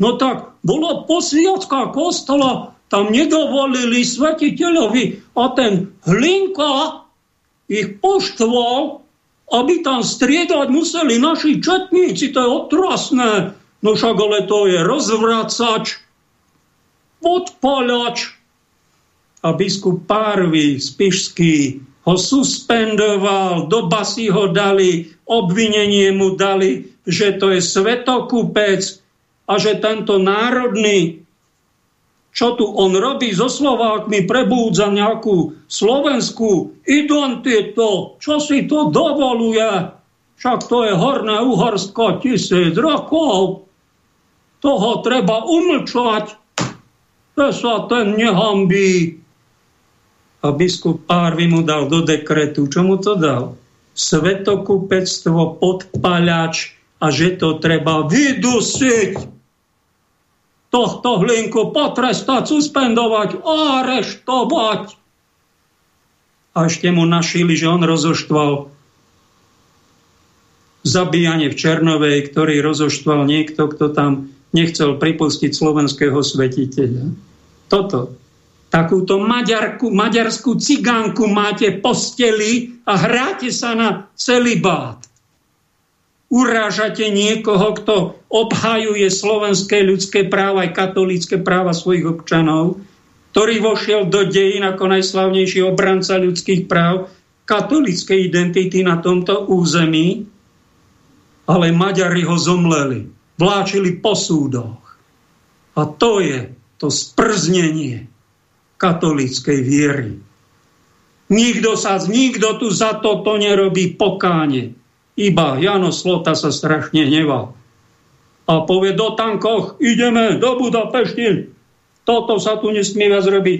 No tak bola posviacká kostola, tam nedovolili svetiteľovi a ten Hlinka ich poštval, aby tam striedať museli naši četníci, to je otrasné. No však ale to je rozvracač, podpalač, a biskup Párvy Spišský ho suspendoval, do basy ho dali, obvinenie mu dali, že to je svetokupec a že tento národný, čo tu on robí so Slovákmi, prebúdza nejakú slovenskú identitu, čo si to dovoluje, však to je Horné Uhorsko tisíc rokov, toho treba umlčovať, to sa ten nehambí. A biskup Párvy mu dal do dekretu. Čo mu to dal? Svetokupectvo, podpaľač a že to treba vydusiť. Tohto hlinku potrestať, suspendovať, areštovať. A ešte mu našili, že on rozoštval zabíjanie v Černovej, ktorý rozoštval niekto, kto tam nechcel pripustiť slovenského svetiteľa. Toto takúto maďarku, maďarskú cigánku máte posteli a hráte sa na celý bát. Urážate niekoho, kto obhajuje slovenské ľudské práva aj katolícke práva svojich občanov, ktorý vošiel do dejín ako najslavnejší obranca ľudských práv, katolíckej identity na tomto území, ale Maďari ho zomleli, vláčili po súdoch. A to je to sprznenie katolíckej viery. Nikto sa, nikto tu za toto nerobí pokáne. Iba Jano Slota sa strašne hneval. A povie do tankoch, ideme do Budapešti. Toto sa tu nesmie viac robiť.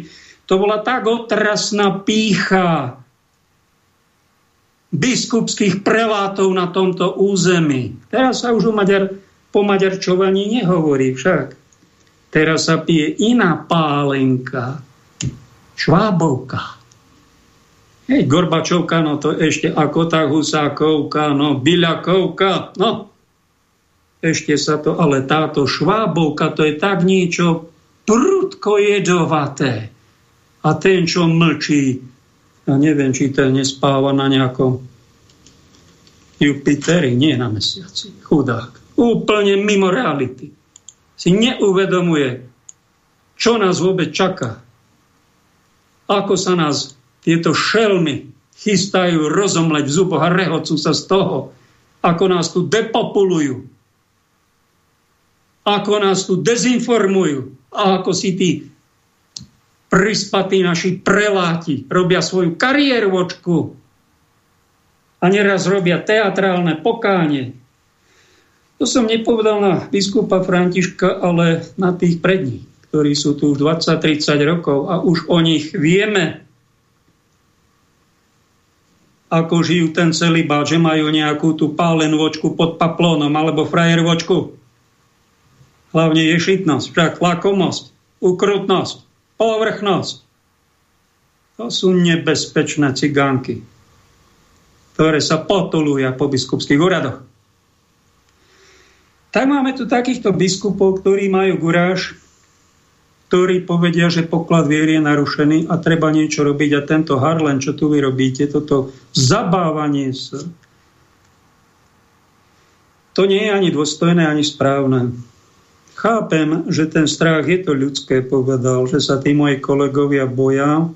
To bola tak otrasná pícha biskupských prelátov na tomto území. Teraz sa už o Maďar, po maďarčovaní nehovorí však. Teraz sa pije iná pálenka, Švábovka. Hej, Gorbačovka, no to ešte ako tá Husákovka, no Byľakovka, no ešte sa to, ale táto Švábovka, to je tak niečo prudko jedovaté. A ten, čo mlčí, ja neviem, či ten nespáva na nejakom Jupiteri, nie na mesiaci. Chudák. Úplne mimo reality. Si neuvedomuje, čo nás vôbec čaká ako sa nás tieto šelmy chystajú rozomleť v zuboch a rehocú sa z toho, ako nás tu depopulujú, ako nás tu dezinformujú. A ako si tí prispatí naši preláti robia svoju kariéročku a neraz robia teatrálne pokánie. To som nepovedal na biskupa Františka, ale na tých predních ktorí sú tu už 20-30 rokov a už o nich vieme, ako žijú ten celý bát, že majú nejakú tú pálenvočku pod paplónom alebo frajervočku. Hlavne je šitnosť, však lakomosť, ukrutnosť, povrchnosť. To sú nebezpečné cigánky, ktoré sa potulujú po biskupských úradoch. Tak máme tu takýchto biskupov, ktorí majú guráž, ktorí povedia, že poklad viery je narušený a treba niečo robiť. A tento Harlen, čo tu vy robíte, toto zabávanie sa, to nie je ani dôstojné, ani správne. Chápem, že ten strach je to ľudské, povedal, že sa tí moji kolegovia boja,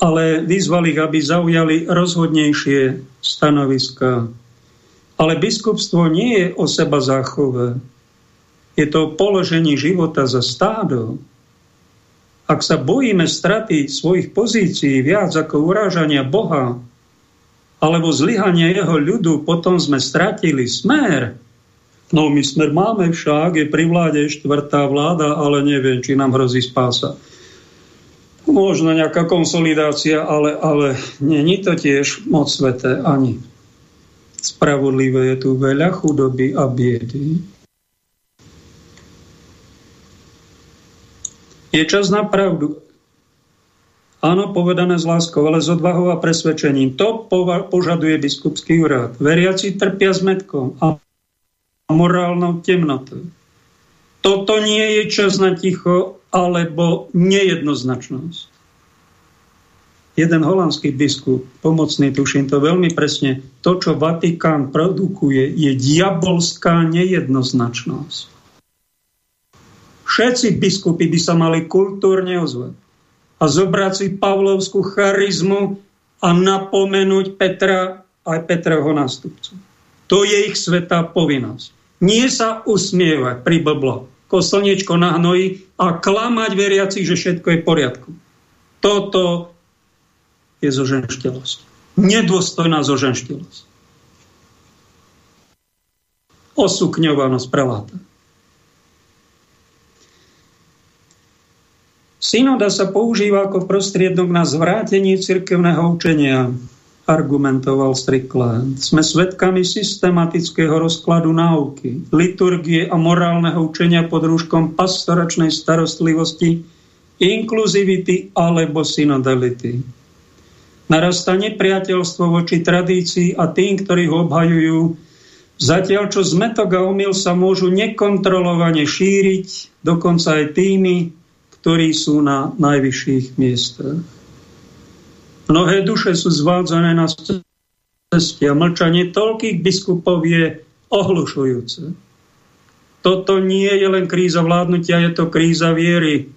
ale vyzval ich, aby zaujali rozhodnejšie stanoviska. Ale biskupstvo nie je o seba záchove. Je to položenie života za stádo. Ak sa bojíme straty svojich pozícií viac ako urážania Boha alebo zlyhania jeho ľudu, potom sme stratili smer. No my smer máme však, je pri vláde štvrtá vláda, ale neviem, či nám hrozí spása. Možno nejaká konsolidácia, ale, ale nie to tiež moc sveté ani. Spravodlivé je tu veľa chudoby a biedy. Je čas na pravdu. Áno, povedané s láskou, ale s odvahou a presvedčením. To požaduje biskupský úrad. Veriaci trpia zmetkom a morálnou temnotou. Toto nie je čas na ticho alebo nejednoznačnosť. Jeden holandský biskup, pomocný, tuším to veľmi presne, to, čo Vatikán produkuje, je diabolská nejednoznačnosť. Všetci biskupy by sa mali kultúrne ozvať a zobrať si pavlovskú charizmu a napomenúť Petra aj Petrovho nástupcu. To je ich svetá povinnosť. Nie sa usmievať pri blblo, ako slniečko na hnoji a klamať veriacich, že všetko je v poriadku. Toto je zoženštelosť. Nedôstojná zoženštelosť. Osukňovanosť preláta. Synoda sa používa ako prostriedok na zvrátenie cirkevného učenia, argumentoval Strickland. Sme svedkami systematického rozkladu náuky, liturgie a morálneho učenia pod rúškom pastoračnej starostlivosti, inkluzivity alebo synodality. Narastá nepriateľstvo voči tradícii a tým, ktorí ho obhajujú, zatiaľ čo zmetok a omyl sa môžu nekontrolovane šíriť, dokonca aj tými, ktorí sú na najvyšších miestach. Mnohé duše sú zvádzané na ceste a mlčanie toľkých biskupov je ohlušujúce. Toto nie je len kríza vládnutia, je to kríza viery.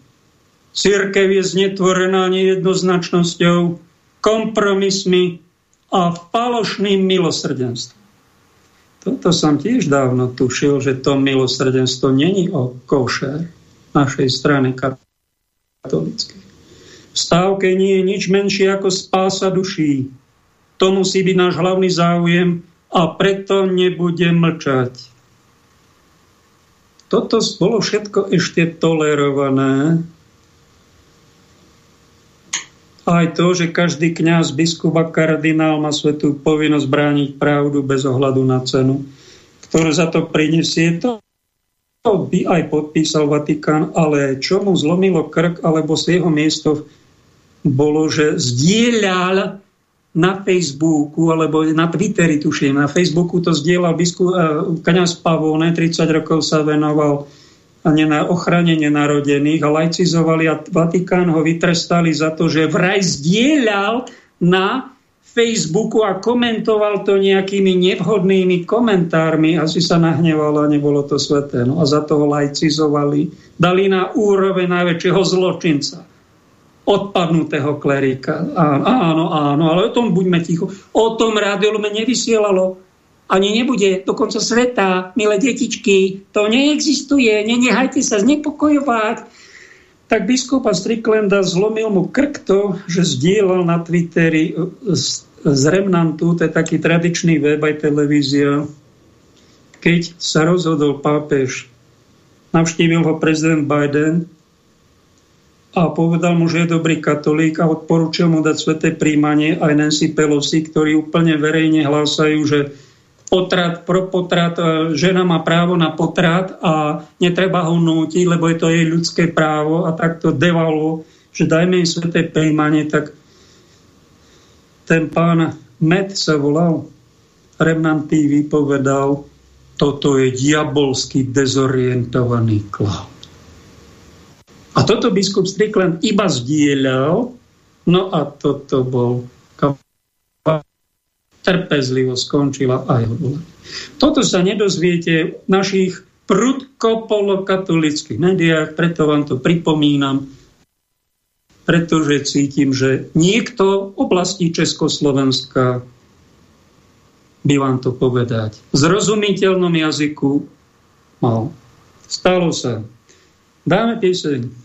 Církev je znetvorená nejednoznačnosťou, kompromismi a falošným milosrdenstvom. Toto som tiež dávno tušil, že to milosrdenstvo není o koše našej strany katolíckej. V stávke nie je nič menšie ako spása duší. To musí byť náš hlavný záujem a preto nebudem mlčať. Toto bolo všetko ešte tolerované. Aj to, že každý kňaz, biskup a kardinál má svetú povinnosť brániť pravdu bez ohľadu na cenu, ktorú za to prinesie, to to by aj podpísal Vatikán, ale čo mu zlomilo krk alebo z jeho miesto bolo, že zdieľal na Facebooku, alebo na Twitteri tuším, na Facebooku to zdieľal biskup, kniaz Pavone, 30 rokov sa venoval na ochrane nenarodených a laicizovali a Vatikán ho vytrestali za to, že vraj zdieľal na Facebooku a komentoval to nejakými nevhodnými komentármi, asi sa nahneval a nebolo to sveté. No a za toho laicizovali, dali na úroveň najväčšieho zločinca, odpadnutého klerika. Áno, áno, ale o tom buďme ticho. O tom rádio Lumen nevysielalo. Ani nebude dokonca sveta, milé detičky. To neexistuje, nenehajte sa znepokojovať tak biskupa Stricklanda zlomil mu krk to, že zdieľal na Twitteri z, z Remnantu, to je taký tradičný web aj televízia, keď sa rozhodol pápež, navštívil ho prezident Biden a povedal mu, že je dobrý katolík a odporúčil mu dať sveté príjmanie aj Nancy Pelosi, ktorí úplne verejne hlásajú, že potrat, pro potrat, e, žena má právo na potrat a netreba ho nútiť, lebo je to jej ľudské právo a takto devalo, že dajme im sveté príjmanie, tak ten pán Met sa volal, Remnant TV povedal, toto je diabolský dezorientovaný klaun. A toto biskup Strickland iba zdieľal, no a toto bol trpezlivo skončila aj ho Toto sa nedozviete v našich prudko polokatolických médiách, preto vám to pripomínam, pretože cítim, že niekto v oblasti Československa by vám to povedať. V zrozumiteľnom jazyku mal. Stalo sa. Dáme pieseň.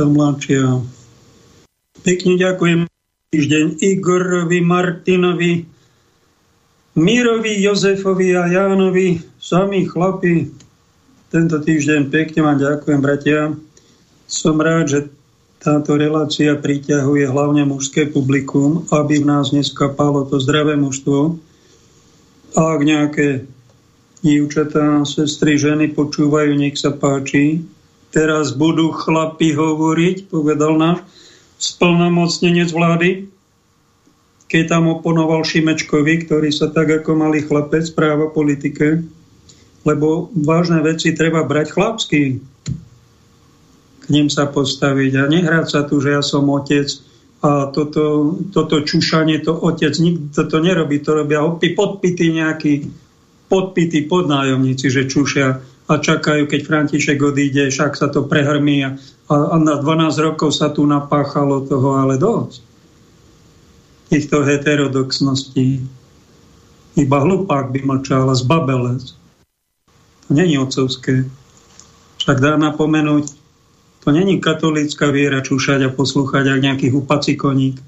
Mladšia. Pekne ďakujem týždeň Igorovi, Martinovi, Mirovi, Jozefovi a Jánovi, sami chlapi. Tento týždeň pekne vám ďakujem, bratia. Som rád, že táto relácia priťahuje hlavne mužské publikum, aby v nás neskapalo to zdravé mužstvo. A ak nejaké dievčatá, sestry, ženy počúvajú, nech sa páči. Teraz budú chlapi hovoriť, povedal náš splnomocnenec vlády, keď tam oponoval Šimečkovi, ktorý sa tak ako malý chlapec práva politike, lebo vážne veci treba brať chlapsky. K ním sa postaviť a nehrať sa tu, že ja som otec a toto, toto čušanie to otec nikto to nerobí, to robia podpití nejakí podpití podnájomníci, že čušia a čakajú, keď František odíde, však sa to prehrmí a, a, na 12 rokov sa tu napáchalo toho, ale dosť. Týchto heterodoxností. Iba hlupák by mlčal a zbabelec. To není otcovské. Však dá napomenúť to není katolícka viera čúšať a poslúchať ak nejaký hupací koník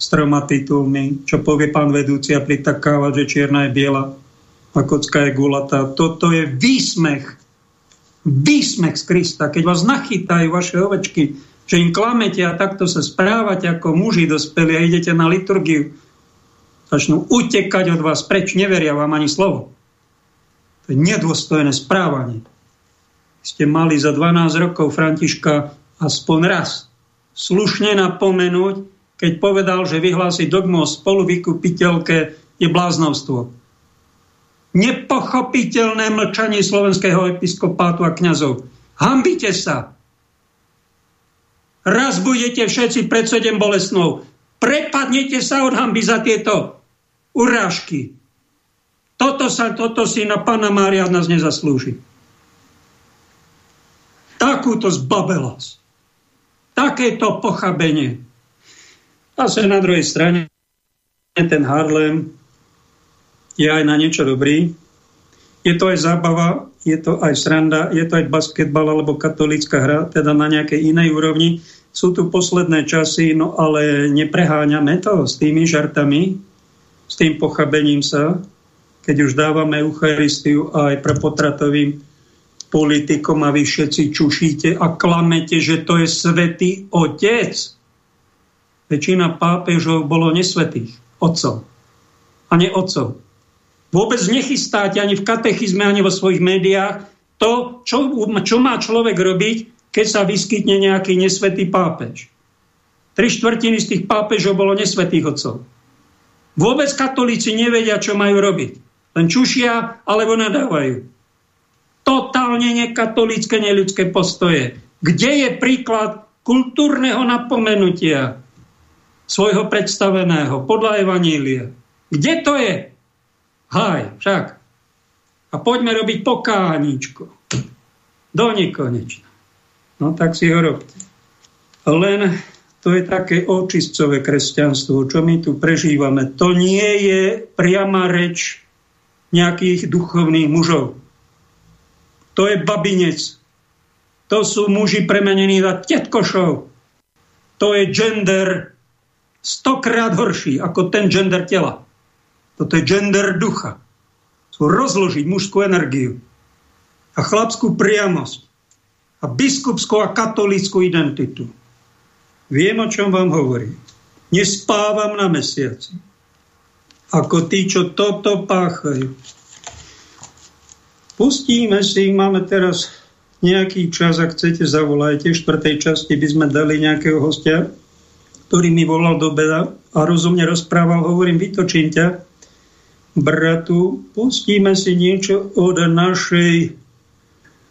s troma titulmi, čo povie pán vedúci a pritakávať, že čierna je biela a kocka je gulatá. Toto je výsmech. Výsmech z Krista. Keď vás nachytajú vaše ovečky, že im klamete a takto sa správate ako muži dospeli a idete na liturgiu, začnú utekať od vás preč, neveria vám ani slovo. To je nedôstojné správanie ste mali za 12 rokov Františka aspoň raz slušne napomenúť, keď povedal, že vyhlásiť dogmu o spoluvykupiteľke je bláznovstvo. Nepochopiteľné mlčanie slovenského episkopátu a kňazov. Hambite sa! Raz budete všetci pred sedem bolesnou. Prepadnete sa od hamby za tieto urážky. Toto, sa, toto si na pána Mária nás nezaslúži takúto zbabelosť, takéto pochabenie. Zase na druhej strane ten Harlem je aj na niečo dobrý. Je to aj zábava, je to aj sranda, je to aj basketbal alebo katolická hra, teda na nejakej inej úrovni. Sú tu posledné časy, no ale nepreháňame to s tými žartami, s tým pochabením sa, keď už dávame Eucharistiu aj prepotratovým politikom a vy všetci čušíte a klamete, že to je svetý otec. Väčšina pápežov bolo nesvetých otcov a ne otcov. Vôbec nechystáte ani v katechizme, ani vo svojich médiách to, čo, čo má človek robiť, keď sa vyskytne nejaký nesvetý pápež. Tri štvrtiny z tých pápežov bolo nesvetých otcov. Vôbec katolíci nevedia, čo majú robiť. Len čušia alebo nadávajú totálne nekatolické, neľudské postoje. Kde je príklad kultúrneho napomenutia svojho predstaveného podľa Evanília? Kde to je? Haj, však. A poďme robiť pokáničko. Do nekonečna. No tak si ho robte. Len to je také očistcové kresťanstvo, čo my tu prežívame. To nie je priama reč nejakých duchovných mužov. To je babinec. To sú muži premenení na tetkošov. To je gender stokrát horší ako ten gender tela. Toto je gender ducha. Sú rozložiť mužskú energiu a chlapskú priamosť a biskupskú a katolíckú identitu. Viem, o čom vám hovorím. Nespávam na mesiaci. Ako tí, čo toto páchajú. Pustíme si, máme teraz nejaký čas, ak chcete, zavolajte. V štvrtej časti by sme dali nejakého hostia, ktorý mi volal do beda a rozumne rozprával, hovorím, vytočím ťa, bratu, pustíme si niečo od našej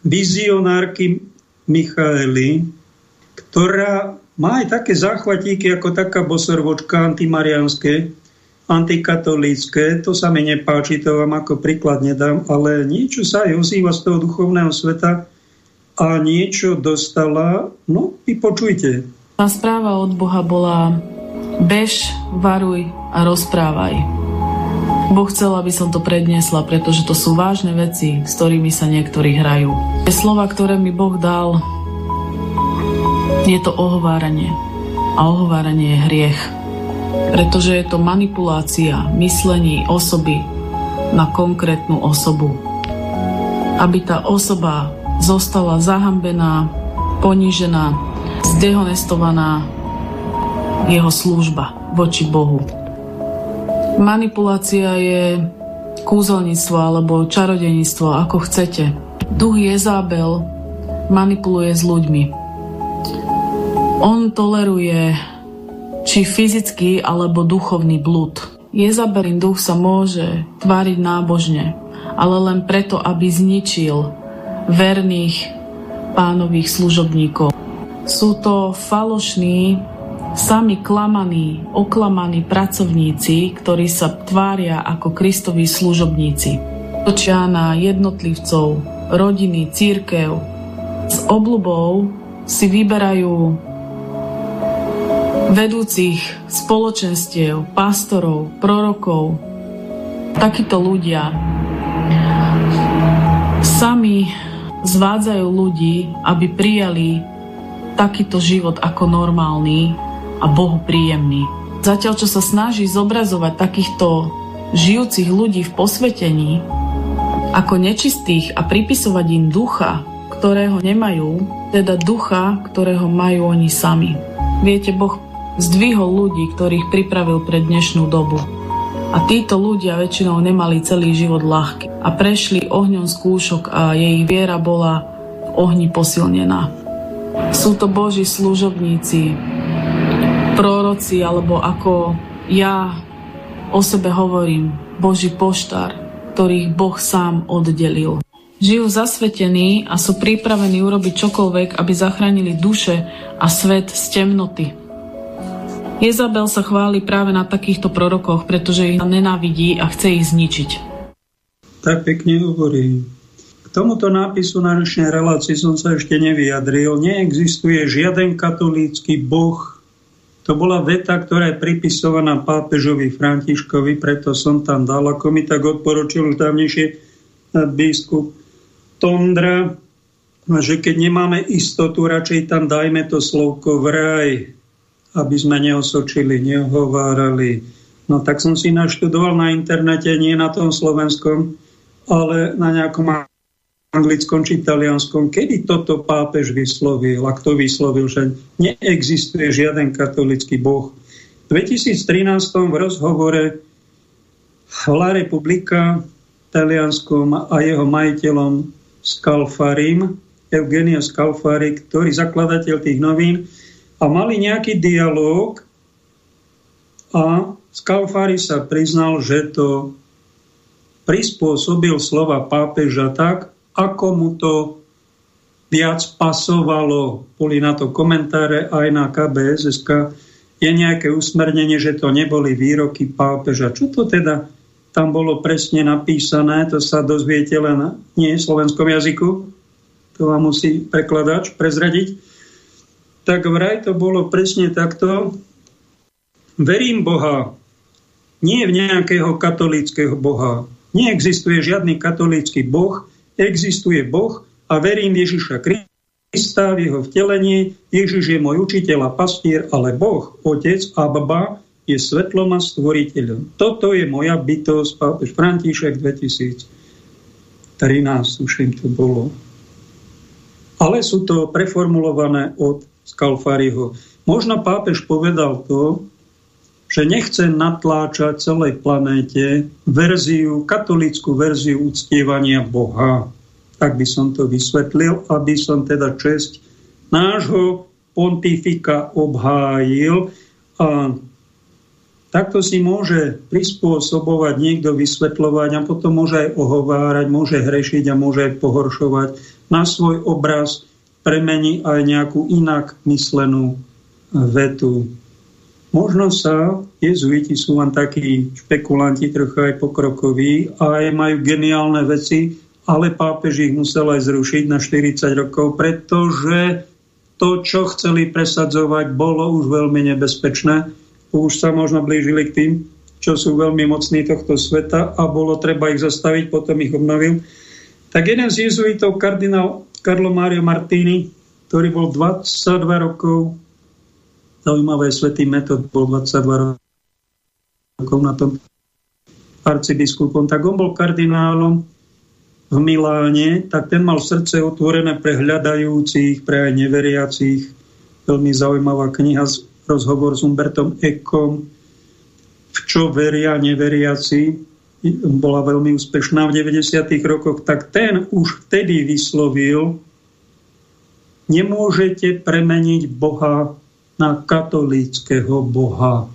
vizionárky Michaely, ktorá má aj také záchvatíky ako taká bosorvočka antimarianské, antikatolícké, to sa mi nepáči, to vám ako príklad nedám, ale niečo sa aj ozýva z toho duchovného sveta a niečo dostala, no vypočujte. Tá správa od Boha bola bež, varuj a rozprávaj. Boh chcel, aby som to predniesla, pretože to sú vážne veci, s ktorými sa niektorí hrajú. Slova, ktoré mi Boh dal, je to ohováranie. A ohováranie je hriech pretože je to manipulácia myslení osoby na konkrétnu osobu. Aby tá osoba zostala zahambená, ponížená zdehonestovaná jeho služba voči Bohu. Manipulácia je kúzelníctvo alebo čarodeníctvo, ako chcete. Duch Jezábel manipuluje s ľuďmi. On toleruje či fyzický alebo duchovný blud. Jezabelin duch sa môže tváriť nábožne, ale len preto, aby zničil verných pánových služobníkov. Sú to falošní, sami klamaní, oklamaní pracovníci, ktorí sa tvária ako Kristoví služobníci. Točia na jednotlivcov, rodiny, církev. S obľubou si vyberajú vedúcich spoločenstiev, pastorov, prorokov. Takíto ľudia sami zvádzajú ľudí, aby prijali takýto život ako normálny a Bohu príjemný. Zatiaľ, čo sa snaží zobrazovať takýchto žijúcich ľudí v posvetení ako nečistých a pripisovať im ducha, ktorého nemajú, teda ducha, ktorého majú oni sami. Viete, Boh zdvihol ľudí, ktorých pripravil pre dnešnú dobu. A títo ľudia väčšinou nemali celý život ľahký a prešli ohňom skúšok a jej viera bola v ohni posilnená. Sú to Boží služobníci, proroci, alebo ako ja o sebe hovorím, Boží poštár, ktorých Boh sám oddelil. Žijú zasvetení a sú pripravení urobiť čokoľvek, aby zachránili duše a svet z temnoty. Jezabel sa chváli práve na takýchto prorokoch, pretože ich nenávidí a chce ich zničiť. Tak pekne hovorí. K tomuto nápisu na dnešnej relácii som sa ešte nevyjadril. Neexistuje žiaden katolícky boh, to bola veta, ktorá je pripisovaná pápežovi Františkovi, preto som tam dal, ako mi tak odporučil dávnejšie biskup Tondra, že keď nemáme istotu, radšej tam dajme to slovko vraj, aby sme neosočili, nehovárali. No tak som si naštudoval na internete, nie na tom slovenskom, ale na nejakom anglickom či talianskom, kedy toto pápež vyslovil a kto vyslovil, že neexistuje žiaden katolický boh. V 2013 v rozhovore La Republika talianskom a jeho majiteľom Scalfarim, Eugenio Scalfari, ktorý zakladateľ tých novín, a mali nejaký dialog a Scalfari sa priznal, že to prispôsobil slova pápeža tak, ako mu to viac pasovalo. Boli na to komentáre aj na KBSSK. Je nejaké usmernenie, že to neboli výroky pápeža. Čo to teda tam bolo presne napísané? To sa dozviete len nie slovenskom jazyku. To vám musí prekladač prezradiť. Tak vraj to bolo presne takto. Verím Boha, nie v nejakého katolického Boha. Neexistuje žiadny katolícky Boh, existuje Boh a verím Ježiša Krista v jeho vtelení. Ježiš je môj učiteľ a pastier, ale Boh, Otec Abba, je svetlom a stvoriteľom. Toto je moja bytosť, pápež František 2013, tuším to bolo. Ale sú to preformulované od Skalfariho. Možno pápež povedal to, že nechce natláčať celej planéte verziu, katolickú verziu uctievania Boha. Tak by som to vysvetlil, aby som teda česť nášho pontifika obhájil a takto si môže prispôsobovať niekto vysvetľovať a potom môže aj ohovárať, môže hrešiť a môže aj pohoršovať. Na svoj obraz premení aj nejakú inak myslenú vetu. Možno sa jezuiti sú len takí špekulanti, trochu aj pokrokoví aj majú geniálne veci, ale pápež ich musel aj zrušiť na 40 rokov, pretože to, čo chceli presadzovať, bolo už veľmi nebezpečné. Už sa možno blížili k tým, čo sú veľmi mocní tohto sveta a bolo treba ich zastaviť, potom ich obnovil. Tak jeden z jezuitov, kardinál Carlo Mario Martini, ktorý bol 22 rokov Zaujímavé, svetý metod bol 22 rokov na tom arcibiskupom, tak on bol kardinálom v Miláne, tak ten mal srdce otvorené pre hľadajúcich, pre aj neveriacich. veľmi zaujímavá kniha, rozhovor s Umbertom Ekom, v čo veria neveriaci, bola veľmi úspešná v 90. rokoch, tak ten už vtedy vyslovil, nemôžete premeniť Boha na katolíckého Boha.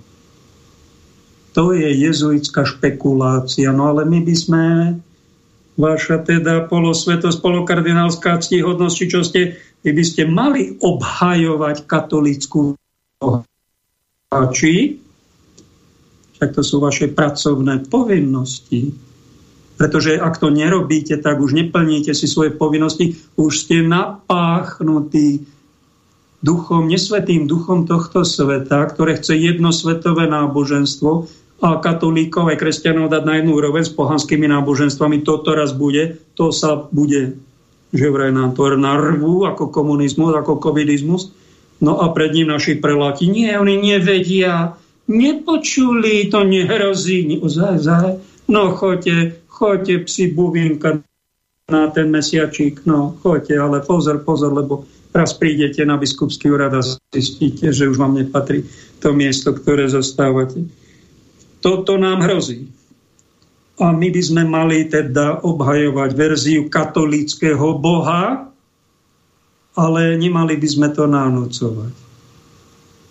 To je jezuitská špekulácia. No ale my by sme, vaša teda polosvetosť, polokardinálská ctihodnosť, či čo ste, vy by ste mali obhajovať katolickú či však to sú vaše pracovné povinnosti. Pretože ak to nerobíte, tak už neplníte si svoje povinnosti, už ste napáchnutí duchom, nesvetým duchom tohto sveta, ktoré chce jedno svetové náboženstvo a katolíkov aj kresťanov dať na jednu úroveň s pohanskými náboženstvami. Toto raz bude, to sa bude, že vraj nám to narvú ako komunizmus, ako covidizmus. No a pred ním naši preláti, nie, oni nevedia, nepočuli, to nehrozí. Ozaj, ozaj. No choďte, choďte psi buvinka na ten mesiačík, no choďte, ale pozor, pozor, lebo raz prídete na biskupský úrad a zistíte, že už vám nepatrí to miesto, ktoré zostávate. Toto nám hrozí. A my by sme mali teda obhajovať verziu katolického Boha, ale nemali by sme to nanúcovať.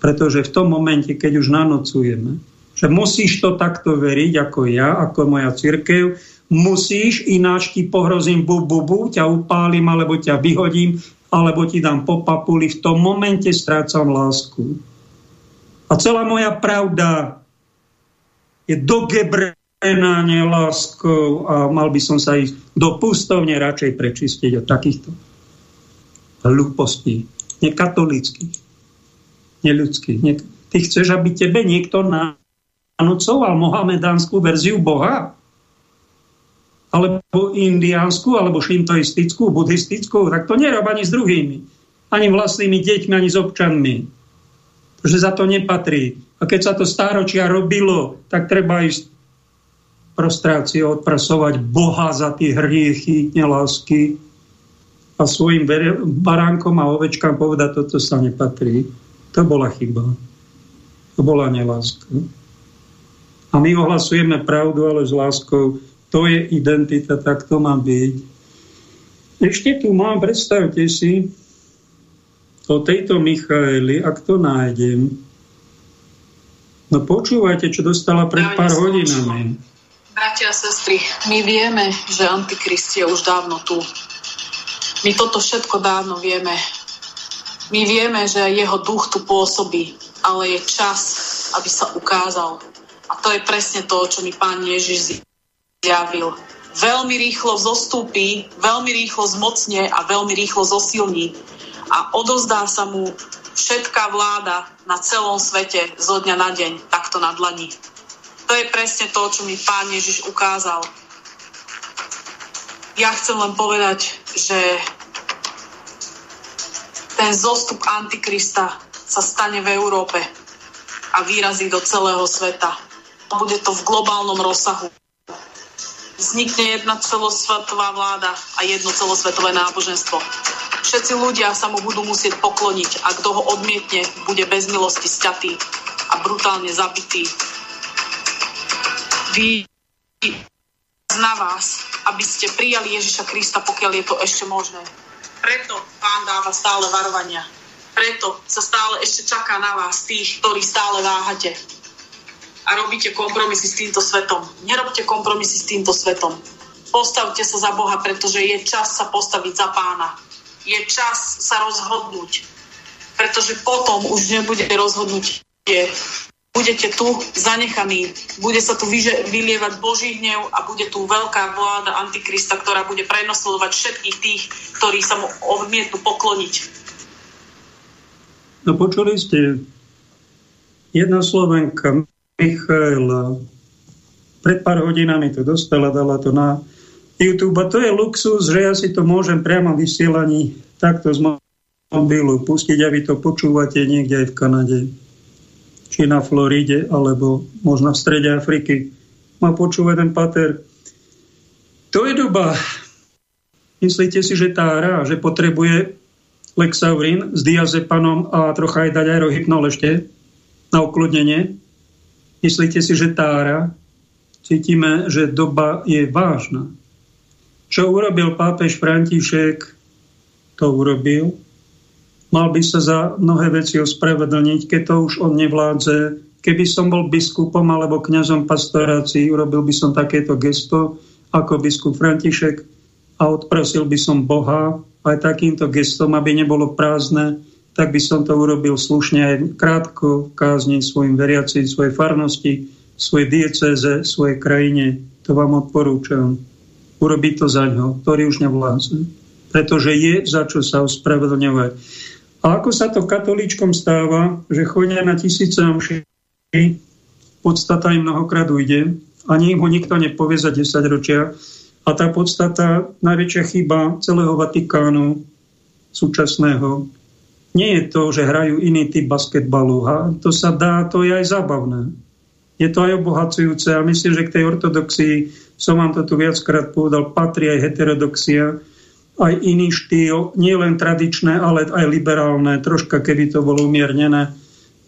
Pretože v tom momente, keď už nanocujeme, že musíš to takto veriť, ako ja, ako moja církev, musíš, ináč ti pohrozím bu, bu, bu, ťa upálim, alebo ťa vyhodím, alebo ti dám po papuli, v tom momente strácam lásku. A celá moja pravda je dogebrená neláskou a mal by som sa ísť do pustovne radšej prečistiť od takýchto hlúpostí, nekatolických neľudský. Ty chceš, aby tebe niekto nanúcoval mohamedánsku verziu Boha? Alebo indiánsku, alebo šintoistickú, buddhistickú? Tak to nerob ani s druhými. Ani vlastnými deťmi, ani s občanmi. Pretože za to nepatrí. A keď sa to stáročia robilo, tak treba ísť prostráciu odprasovať Boha za tie hriechy, nelásky a svojim baránkom a ovečkám povedať, toto sa nepatrí. To bola chyba. To bola neláska. A my ohlasujeme pravdu, ale s láskou. To je identita, tak to má byť. Ešte tu mám, predstavte si, o tejto Michaeli, ak to nájdem. No počúvajte, čo dostala pred pár hodinami. Bratia a sestry, my vieme, že Antikrist je už dávno tu. My toto všetko dávno vieme. My vieme, že jeho duch tu pôsobí, ale je čas, aby sa ukázal. A to je presne to, čo mi pán Ježiš zjavil. Veľmi rýchlo zostúpi, veľmi rýchlo zmocne a veľmi rýchlo zosilní. A odozdá sa mu všetká vláda na celom svete zo dňa na deň, takto na dlani. To je presne to, čo mi pán Ježiš ukázal. Ja chcem len povedať, že ten zostup Antikrista sa stane v Európe a výrazí do celého sveta. Bude to v globálnom rozsahu. Vznikne jedna celosvetová vláda a jedno celosvetové náboženstvo. Všetci ľudia sa mu budú musieť pokloniť a kto ho odmietne, bude bez milosti sťatý a brutálne zabitý. Vy na vás, aby ste prijali Ježiša Krista, pokiaľ je to ešte možné. Preto pán dáva stále varovania. Preto sa stále ešte čaká na vás, tých, ktorí stále váhate. A robíte kompromisy s týmto svetom. Nerobte kompromisy s týmto svetom. Postavte sa za Boha, pretože je čas sa postaviť za pána. Je čas sa rozhodnúť. Pretože potom už nebude rozhodnutie budete tu zanechaní, bude sa tu vylievať Boží hnev a bude tu veľká vláda Antikrista, ktorá bude prenosledovať všetkých tých, ktorí sa mu odmietnú pokloniť. No počuli ste, jedna Slovenka, Michaela, pred pár hodinami to dostala, dala to na YouTube a to je luxus, že ja si to môžem priamo vysielaní takto z mobilu pustiť a vy to počúvate niekde aj v Kanade či na Floride, alebo možno v strede Afriky. Ma počúva ten pater. To je doba. Myslíte si, že tá hra, že potrebuje Lexaurin s diazepanom a trocha aj dať aj rohypnol ešte na ukludnenie. Myslíte si, že tára? Cítime, že doba je vážna. Čo urobil pápež František, to urobil. Mal by sa za mnohé veci ospravedlniť, keď to už on nevládze. Keby som bol biskupom alebo kňazom pastorácií, urobil by som takéto gesto ako biskup František a odprosil by som Boha aj takýmto gestom, aby nebolo prázdne, tak by som to urobil slušne aj krátko kázni svojim veriacim, svojej farnosti, svojej diecéze, svojej krajine. To vám odporúčam. Urobiť to za ňo, ktorý už nevládze. Pretože je za čo sa ospravedlňovať. A ako sa to katolíčkom stáva, že chodia na tisíce omši, podstata im mnohokrát ujde, ani im ho nikto nepovie za 10 ročia. A tá podstata, najväčšia chyba celého Vatikánu súčasného, nie je to, že hrajú iný typ basketbalu. A to sa dá, to je aj zábavné. Je to aj obohacujúce a myslím, že k tej ortodoxii, som vám to tu viackrát povedal, patrí aj heterodoxia, aj iný štýl, nie len tradičné, ale aj liberálne, troška keby to bolo umiernené,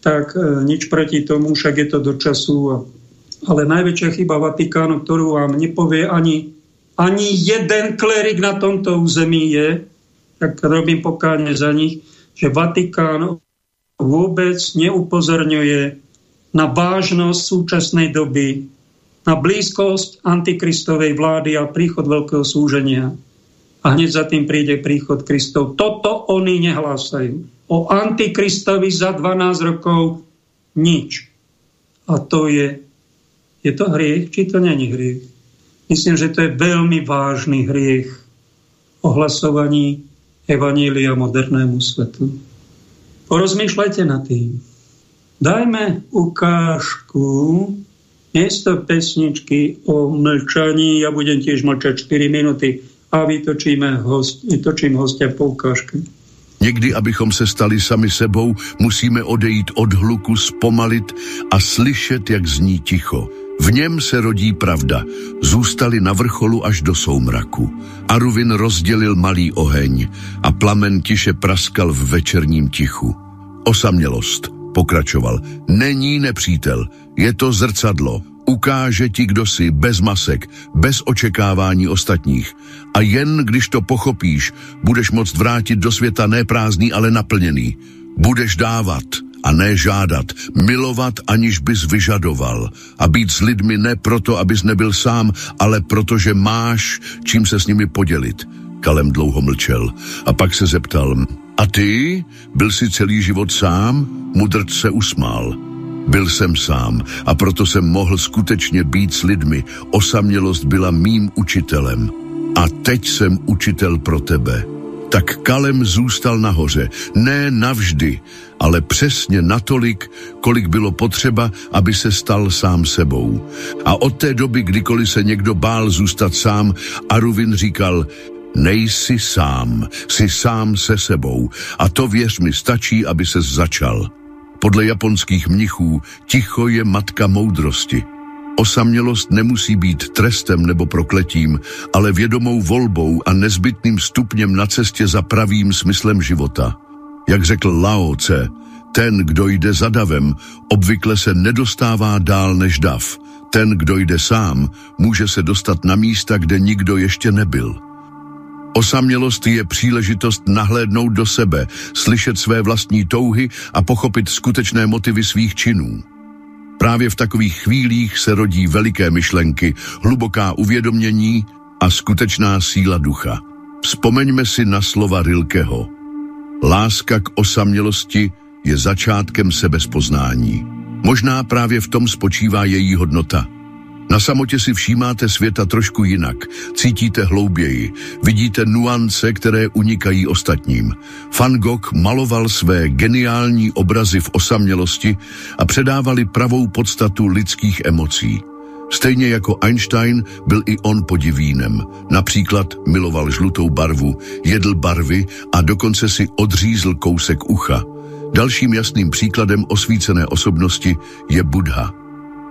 tak e, nič proti tomu, však je to do času. A, ale najväčšia chyba Vatikánu, ktorú vám nepovie ani, ani jeden klerik na tomto území je, tak robím pokáne za nich, že Vatikán vôbec neupozorňuje na vážnosť súčasnej doby, na blízkosť antikristovej vlády a príchod veľkého súženia. A hneď za tým príde príchod Kristov. Toto oni nehlásajú. O antikristovi za 12 rokov nič. A to je, je to hriech, či to není hriech? Myslím, že to je veľmi vážny hriech ohlasovaní Evanília modernému svetu. Porozmýšľajte nad tým. Dajme ukážku miesto pesničky o mlčaní. Ja budem tiež mlčať 4 minúty a vytočíme host, vytočím hostia po ukážke. Někdy, abychom se stali sami sebou, musíme odejít od hluku, zpomalit a slyšet, jak zní ticho. V něm se rodí pravda. Zůstali na vrcholu až do soumraku. Aruvin rozdělil malý oheň a plamen tiše praskal v večerním tichu. Osamělost, pokračoval, není nepřítel, je to zrcadlo, ukáže ti, kdo jsi, bez masek, bez očekávání ostatních. A jen když to pochopíš, budeš moct vrátit do světa ne prázdný, ale naplněný. Budeš dávat, a ne žádat, milovat, aniž bys vyžadoval a být s lidmi ne proto, abys nebyl sám, ale protože máš, čím se s nimi podělit. Kalem dlouho mlčel a pak se zeptal, a ty? Byl jsi celý život sám? Mudrc se usmál. Byl jsem sám a proto jsem mohl skutečně být s lidmi. Osamělost byla mým učitelem. A teď jsem učitel pro tebe. Tak Kalem zůstal nahoře, ne navždy, ale přesně natolik, kolik bylo potřeba, aby se stal sám sebou. A od té doby, kdykoliv se někdo bál zůstat sám, Aruvin říkal, nejsi sám, jsi sám se sebou a to věř mi stačí, aby se začal. Podle japonských mnichů ticho je matka moudrosti. Osamělost nemusí být trestem nebo prokletím, ale vědomou volbou a nezbytným stupněm na cestě za pravým smyslem života. Jak řekl Lao Tse, ten, kdo jde za davem, obvykle se nedostává dál než dav. Ten, kdo jde sám, může se dostat na místa, kde nikdo ještě nebyl. Osamělost je příležitost nahlédnout do sebe, slyšet své vlastní touhy a pochopit skutečné motivy svých činů. Právě v takových chvílích se rodí veliké myšlenky, hluboká uvědomění a skutečná síla ducha. Vzpomeňme si na slova Rilkeho. Láska k osamělosti je začátkem sebespoznání. Možná právě v tom spočívá její hodnota – na samotě si všímáte světa trošku jinak, cítíte hlouběji, vidíte nuance, které unikají ostatním. Van Gogh maloval své geniální obrazy v osamělosti a předávali pravou podstatu lidských emocí. Stejně jako Einstein byl i on podivínem. Například miloval žlutou barvu, jedl barvy a dokonce si odřízl kousek ucha. Dalším jasným příkladem osvícené osobnosti je Buddha.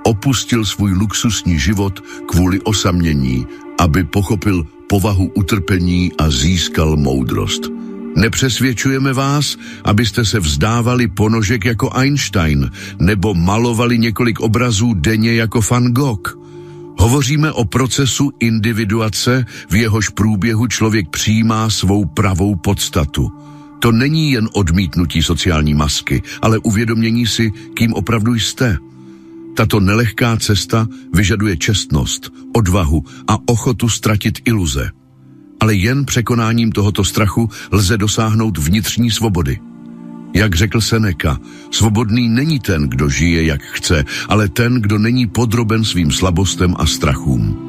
Opustil svůj luxusní život kvůli osamění, aby pochopil povahu utrpení a získal moudrost. Nepřesvědčujeme vás, abyste se vzdávali ponožek jako Einstein nebo malovali několik obrazů denně jako Van Gogh. Hovoříme o procesu individuace, v jehož průběhu člověk přijímá svou pravou podstatu. To není jen odmítnutí sociální masky, ale uvědomění si, kým opravdu jste. Tato nelehká cesta vyžaduje čestnost, odvahu a ochotu ztratit iluze. Ale jen překonáním tohoto strachu lze dosáhnout vnitřní svobody. Jak řekl Seneca, svobodný není ten, kdo žije jak chce, ale ten, kdo není podroben svým slabostem a strachům.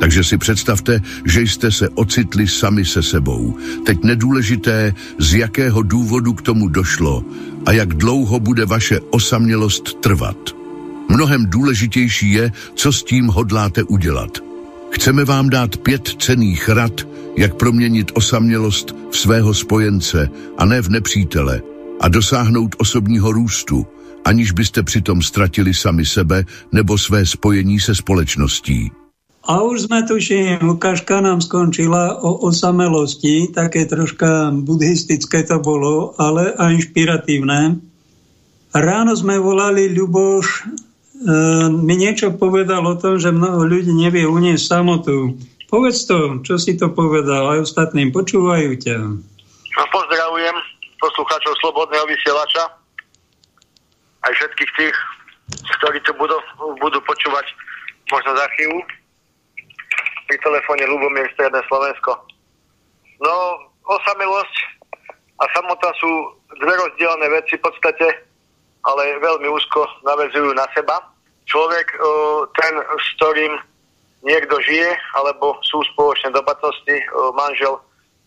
Takže si představte, že jste se ocitli sami se sebou. Teď nedůležité, z jakého důvodu k tomu došlo a jak dlouho bude vaše osamělost trvat. Mnohem důležitější je, co s tím hodláte udělat. Chceme vám dát pět cených rad, jak proměnit osamělost v svého spojence a ne v nepřítele a dosáhnout osobního růstu, aniž byste přitom ztratili sami sebe nebo své spojení se společností. A už sme tuším, ukážka nám skončila o osamelosti, také troška buddhistické to bolo, ale aj inšpiratívne. Ráno sme volali Ľuboš, mi niečo povedal o tom, že mnoho ľudí nevie uniesť samotu. Povedz to, čo si to povedal, aj ostatným počúvajú ťa. No, pozdravujem poslucháčov Slobodného vysielača, aj všetkých tých, ktorí to budú, budú počúvať možno za chvíľu pri telefóne Lubomír Stredné Slovensko. No, osamelosť a samota sú dve rozdielne veci v podstate, ale veľmi úzko navezujú na seba. Človek, ten, s ktorým niekto žije, alebo sú spoločné dobatnosti, manžel,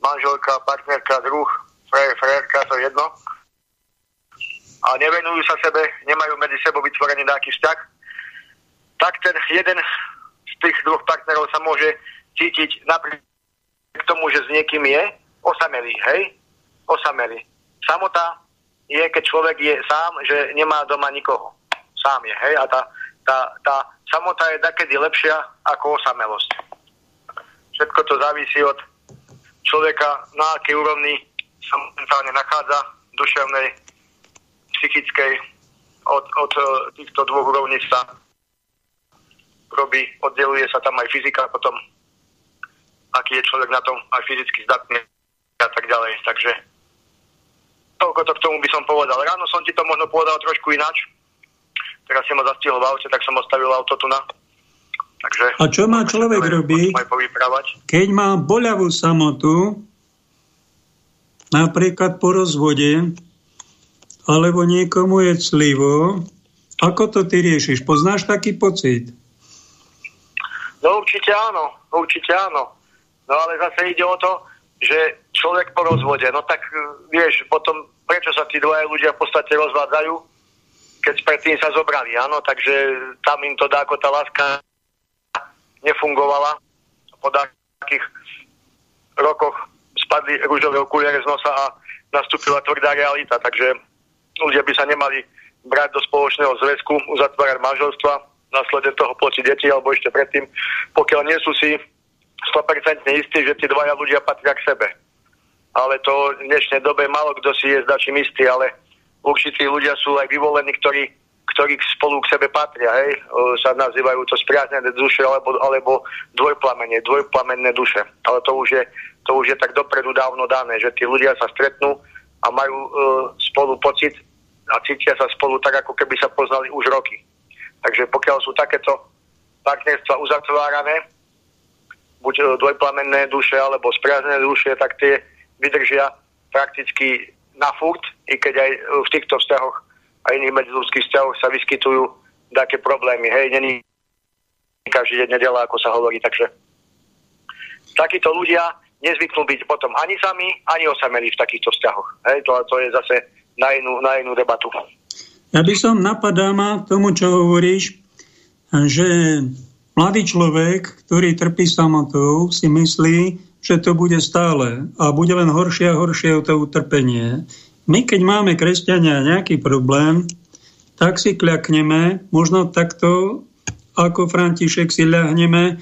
manželka, partnerka, druh, frajer, frajerka, to je jedno, a nevenujú sa sebe, nemajú medzi sebou vytvorený nejaký vzťah, tak ten jeden tých dvoch partnerov sa môže cítiť napriek tomu, že s niekým je osamelý, hej? Osamelý. Samota je, keď človek je sám, že nemá doma nikoho. Sám je, hej? A tá, tá, tá samota je takedy lepšia ako osamelosť. Všetko to závisí od človeka, na akej úrovni sa momentálne nachádza, duševnej, psychickej, od, od eh, týchto dvoch úrovní sa robí, oddeluje sa tam aj fyzika potom, aký je človek na tom aj fyzicky zdatný a tak ďalej. Takže toľko to k tomu by som povedal. Ráno som ti to možno povedal trošku ináč. Teraz si ma zastihol v aute, tak som ostavil auto tu na. Takže, a čo má človek robiť, keď má boľavú samotu, napríklad po rozvode, alebo niekomu je clivo, ako to ty riešiš? Poznáš taký pocit? No určite áno, určite áno. No ale zase ide o to, že človek po rozvode, no tak vieš, potom prečo sa tí dvaja ľudia v podstate rozvádzajú, keď predtým sa zobrali, áno, takže tam im to dáko tá láska nefungovala. Po takých rokoch spadli rúžové okuliare z nosa a nastúpila tvrdá realita, takže ľudia by sa nemali brať do spoločného zväzku, uzatvárať manželstva, následne toho ploti deti, alebo ešte predtým, pokiaľ nie sú si 100% istí, že tí dvaja ľudia patria k sebe. Ale to v dnešnej dobe málo kto si je zdačím istý, ale určití ľudia sú aj vyvolení, ktorí, ktorí spolu k sebe patria, hej? Sa nazývajú to spriaznené duše alebo, alebo dvojplamenie, dvojplamenné duše. Ale to už, je, to už je tak dopredu dávno dané, že tí ľudia sa stretnú a majú e, spolu pocit a cítia sa spolu tak, ako keby sa poznali už roky. Takže pokiaľ sú takéto partnerstva uzatvárané, buď e, dvojplamenné duše alebo spriaznené duše, tak tie vydržia prakticky na furt, i keď aj v týchto vzťahoch a iných medziludských vzťahoch sa vyskytujú také problémy. Hej, není každý deň nedela, ako sa hovorí, takže takíto ľudia nezvyknú byť potom ani sami, ani osamení v takýchto vzťahoch. Hej, to, to je zase na inú, na inú debatu. Ja by som napadá ma tomu, čo hovoríš, že mladý človek, ktorý trpí samotou, si myslí, že to bude stále a bude len horšie a horšie to utrpenie. My, keď máme kresťania nejaký problém, tak si kľakneme, možno takto, ako František si ľahneme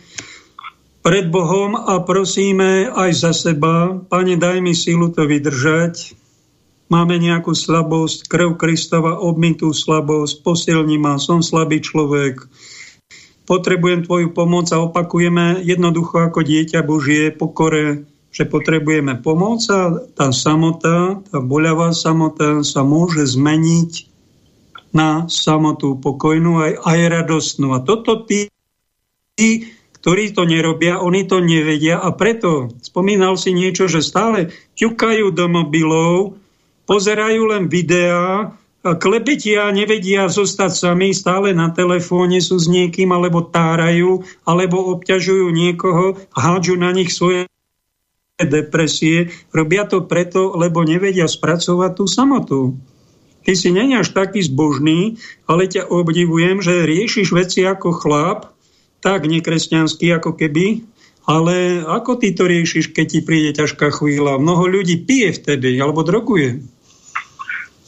pred Bohom a prosíme aj za seba. Pane, daj mi silu to vydržať. Máme nejakú slabosť, krv Kristova, obmitú slabosť, posilni ma, som slabý človek. Potrebujem tvoju pomoc a opakujeme jednoducho ako dieťa Božie pokore, že potrebujeme pomoc a tá samota, tá boľavá samota sa môže zmeniť na samotu pokojnú aj, aj radostnú. A toto tí, tí ktorí to nerobia, oni to nevedia a preto spomínal si niečo, že stále ťukajú do mobilov, pozerajú len videá, klebetia, nevedia zostať sami, stále na telefóne sú s niekým, alebo tárajú, alebo obťažujú niekoho, hádžu na nich svoje depresie. Robia to preto, lebo nevedia spracovať tú samotu. Ty si není až taký zbožný, ale ťa obdivujem, že riešiš veci ako chlap, tak nekresťanský ako keby, ale ako ty to riešiš, keď ti príde ťažká chvíľa? Mnoho ľudí pije vtedy, alebo droguje.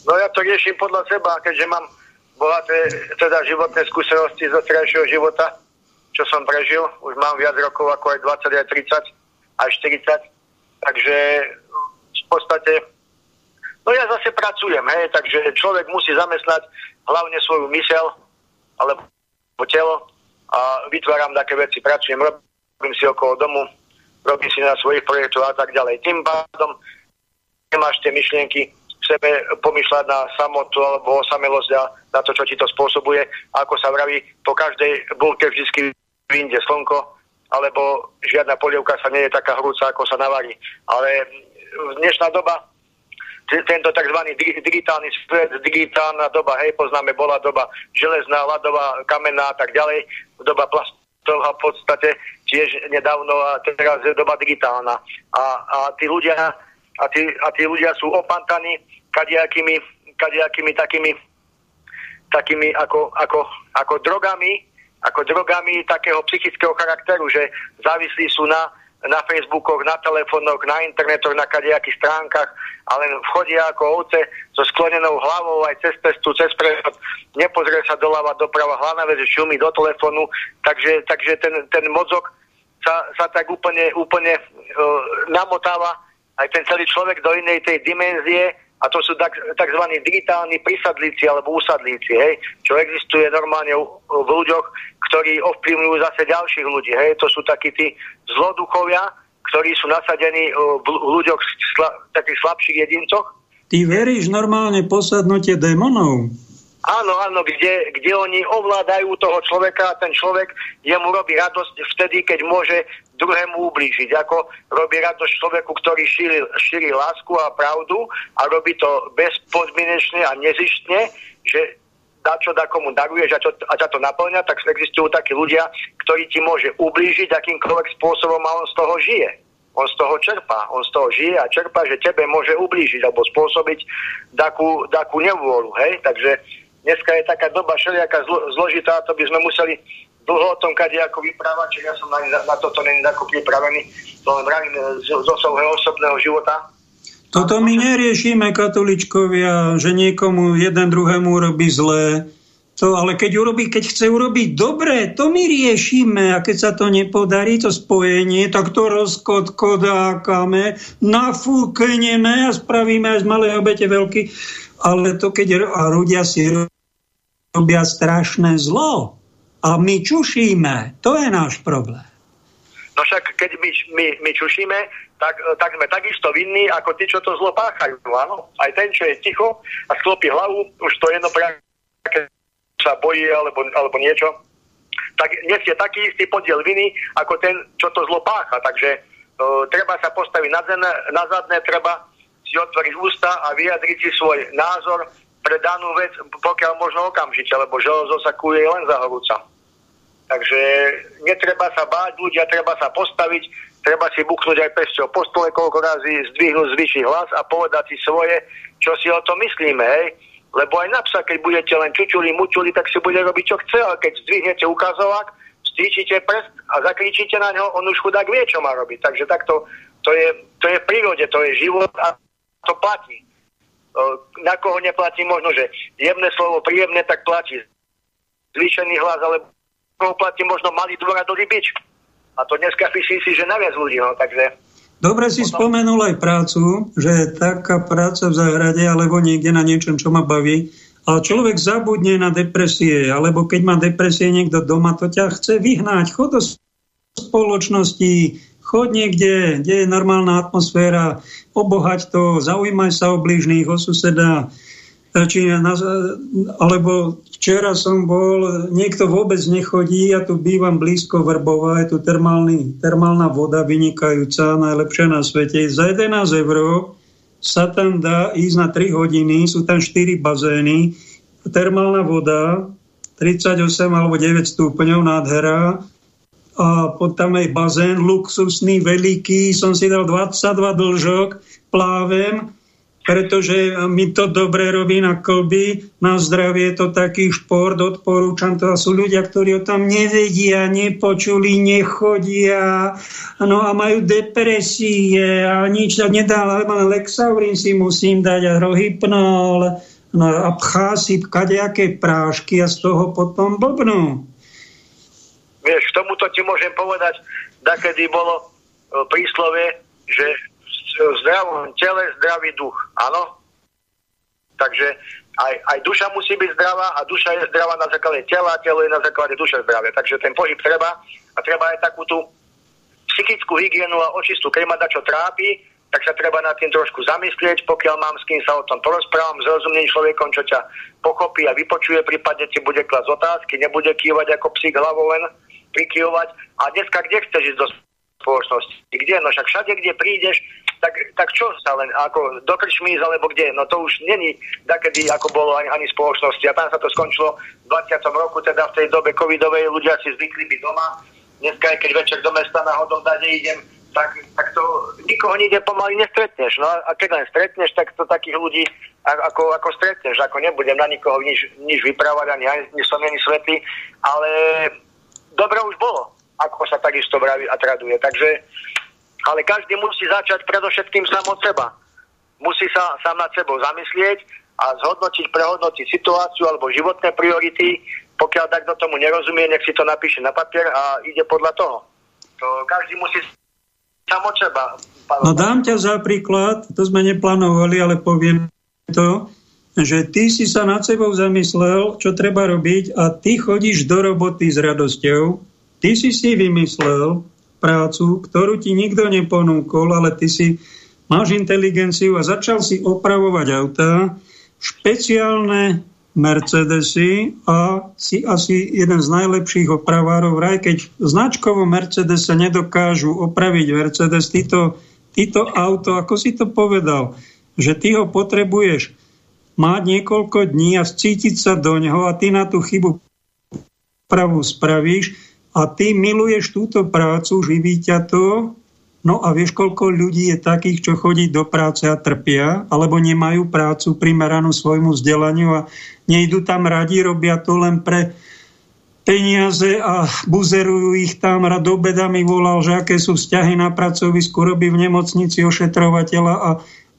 No ja to riešim podľa seba, keďže mám bohaté teda životné skúsenosti zo terajšieho života, čo som prežil. Už mám viac rokov ako aj 20, aj 30, aj 40. Takže v podstate, no ja zase pracujem, hej, takže človek musí zamestnať hlavne svoju mysel, alebo telo, a vytváram také veci, pracujem, robím si okolo domu, robím si na svojich projektoch a tak ďalej. Tým pádom nemáš tie myšlienky sebe pomýšľať na samotu alebo osamelosť a na to, čo ti to spôsobuje. A ako sa vraví, po každej bulke vždy vyjde slnko, alebo žiadna polievka sa nie je taká hrúca, ako sa navarí. Ale dnešná doba tento tzv. digitálny svet, digitálna doba, hej, poznáme, bola doba železná, ľadová, kamenná a tak ďalej, doba plastová v podstate tiež nedávno a teraz je doba digitálna. A, a tí ľudia a tí, a tí ľudia sú opantaní kadejakými, kadejakými takými, takými ako, ako, ako drogami, ako drogami takého psychického charakteru, že závislí sú na, na Facebookoch, na telefónoch, na internetoch, na kadejakých stránkach a len chodia ako ovce so sklonenou hlavou aj cez cestu, cez prechod, nepozrie sa doľava, doprava, hlavná vec, že šumí do telefónu, takže, takže ten, ten mozog sa, sa tak úplne, úplne uh, namotáva aj ten celý človek do inej tej dimenzie a to sú tak, tzv. digitálni prisadlíci alebo usadlíci, hej, čo existuje normálne v, ľuďoch, ktorí ovplyvňujú zase ďalších ľudí. Hej. To sú takí tí zloduchovia, ktorí sú nasadení v ľuďoch, takých slabších jedincoch. Ty veríš normálne posadnutie démonov? Áno, áno, kde, kde oni ovládajú toho človeka a ten človek jemu robí radosť vtedy, keď môže druhému ublížiť. Ako robí radosť človeku, ktorý šíri, šíri lásku a pravdu a robí to bezpodmienečne a nezištne, že dá čo da komu daruješ a, čo, a ťa to naplňa, tak existujú takí ľudia, ktorí ti môže ublížiť akýmkoľvek spôsobom a on z toho žije. On z toho čerpá, on z toho žije a čerpá, že tebe môže ublížiť alebo spôsobiť takú, takú nevôľu. Hej? Takže dneska je taká doba všelijaká zlo, zložitá, to by sme museli dlho o tom kade ako vyprávať, čiže ja som na, na toto není ako pripravený, to len vravím zo, zo svojho osobného života toto my neriešime, katoličkovia, že niekomu jeden druhému robí zlé. To, ale keď, urobí, keď chce urobiť dobre, to my riešime. A keď sa to nepodarí, to spojenie, tak to rozkodkodákame, nafúkneme a spravíme aj z malej obete veľký. Ale to, keď a ľudia si robia strašné zlo a my čušíme, to je náš problém. No však keď my, my, my čušíme, tak, tak sme takisto vinní, ako tí, čo to zlo páchajú. Áno? Aj ten, čo je ticho a sklopí hlavu, už to jedno pre sa bojí alebo, alebo niečo, tak nesie taký istý podiel viny, ako ten, čo to zlo pácha. Takže uh, treba sa postaviť na, zem, na zadné, treba si otvoriť ústa a vyjadriť si svoj názor pre danú vec, pokiaľ možno okamžite, lebo železo sa kuje len za horúca. Takže netreba sa báť, ľudia treba sa postaviť, treba si buknúť aj pesťou po stole koľko razy, zdvihnúť zvyšší hlas a povedať si svoje, čo si o tom myslíme, hej. Lebo aj na psa, keď budete len čučuli, mučuli, tak si bude robiť, čo chce, ale keď zdvihnete ukazovák, stýčite prst a zakričíte na ňo, on už chudák vie, čo má robiť. Takže takto, to je, to je v prírode, to je život a to platí. Na koho neplatí možno, že jemné slovo príjemné, tak platí zvýšený hlas, ale platí možno malý dvora do rybič. A to dneska myslím si, že naviac ľudí, no, takže... Dobre si potom... spomenul aj prácu, že taká práca v záhrade alebo niekde na niečom, čo ma baví, ale človek zabudne na depresie, alebo keď má depresie niekto doma, to ťa chce vyhnať. Chod do spoločnosti, chod niekde, kde je normálna atmosféra, obohať to, zaujímaj sa o blížných, o suseda, alebo včera som bol, niekto vôbec nechodí, ja tu bývam blízko Vrbova, je tu termálny, termálna voda vynikajúca, najlepšia na svete. Za 11 eur sa tam dá ísť na 3 hodiny, sú tam 4 bazény, termálna voda, 38 alebo 9 stupňov, nádhera, a pod tam je bazén luxusný, veľký, som si dal 22 dlžok, plávem, pretože mi to dobre robí na kolby, na zdravie je to taký šport, odporúčam to. A sú ľudia, ktorí o tam nevedia, nepočuli, nechodia, no a majú depresie a nič sa nedá, len Lexaurin si musím dať a rohypnol no a pchá si kadejaké prášky a z toho potom blbnú. Vieš, k tomuto ti môžem povedať, da kedy bolo e, príslove, že zdravom tele zdravý duch. Áno? Takže aj, aj duša musí byť zdravá a duša je zdravá na základe tela, telo je na základe duše zdravé. Takže ten pohyb treba a treba aj takú tú psychickú hygienu a očistú. Keď ma čo trápi, tak sa treba nad tým trošku zamyslieť, pokiaľ mám s kým sa o tom porozprávam, s rozumným človekom, čo ťa pochopí a vypočuje, prípadne ti bude klas otázky, nebude kývať ako psík hlavou len prikyvovať. A dneska kde chceš ísť do spoločnosti? Kde? No však všade, kde prídeš, tak, tak čo sa len, ako do krčmíz, alebo kde? No to už není takedy, ako bolo ani, ani spoločnosti. A tam sa to skončilo v 20. roku, teda v tej dobe covidovej, ľudia si zvykli byť doma. Dneska, keď večer do mesta náhodou dade idem, tak, tak to nikoho nikde pomaly nestretneš. No a keď len stretneš, tak to takých ľudí ako, ako stretneš. Ako nebudem na nikoho nič, nič vyprávať, ani, ani som není svetý, ale dobre už bolo, ako sa takisto vraví a traduje. Takže ale každý musí začať predovšetkým sám od seba. Musí sa sám nad sebou zamyslieť a zhodnotiť, prehodnotiť situáciu alebo životné priority. Pokiaľ tak do tomu nerozumie, nech si to napíše na papier a ide podľa toho. To každý musí sám od seba. No dám ťa za príklad, to sme neplánovali, ale poviem to, že ty si sa nad sebou zamyslel, čo treba robiť a ty chodíš do roboty s radosťou, ty si si vymyslel, prácu, ktorú ti nikto neponúkol, ale ty si máš inteligenciu a začal si opravovať autá, špeciálne Mercedesy a si asi jeden z najlepších opravárov. Vraj, keď značkovo Mercedes sa nedokážu opraviť Mercedes, týto, týto auto, ako si to povedal, že ty ho potrebuješ mať niekoľko dní a vcítiť sa do neho a ty na tú chybu pravú spravíš, a ty miluješ túto prácu, živí ťa to, no a vieš, koľko ľudí je takých, čo chodí do práce a trpia, alebo nemajú prácu primeranú svojmu vzdelaniu a nejdu tam radi, robia to len pre peniaze a buzerujú ich tam. Rad obeda mi volal, že aké sú vzťahy na pracovisku, robí v nemocnici ošetrovateľa a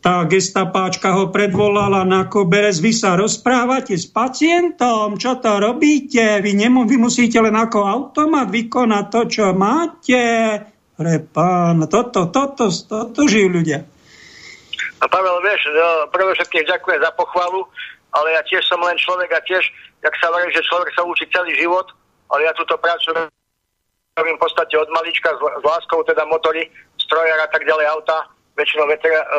tá gestapáčka ho predvolala na koberec, vy sa rozprávate s pacientom, čo to robíte, vy, nemu, vy musíte len ako automat vykonať to, čo máte. Pre pán, toto, toto, toto, žijú ľudia. A Pavel, vieš, no, prvé všetkým ďakujem za pochvalu, ale ja tiež som len človek a tiež, jak sa hovorí, že človek sa učí celý život, ale ja túto prácu robím v podstate od malička s, láskou, teda motory, strojar a tak ďalej, auta, väčšinou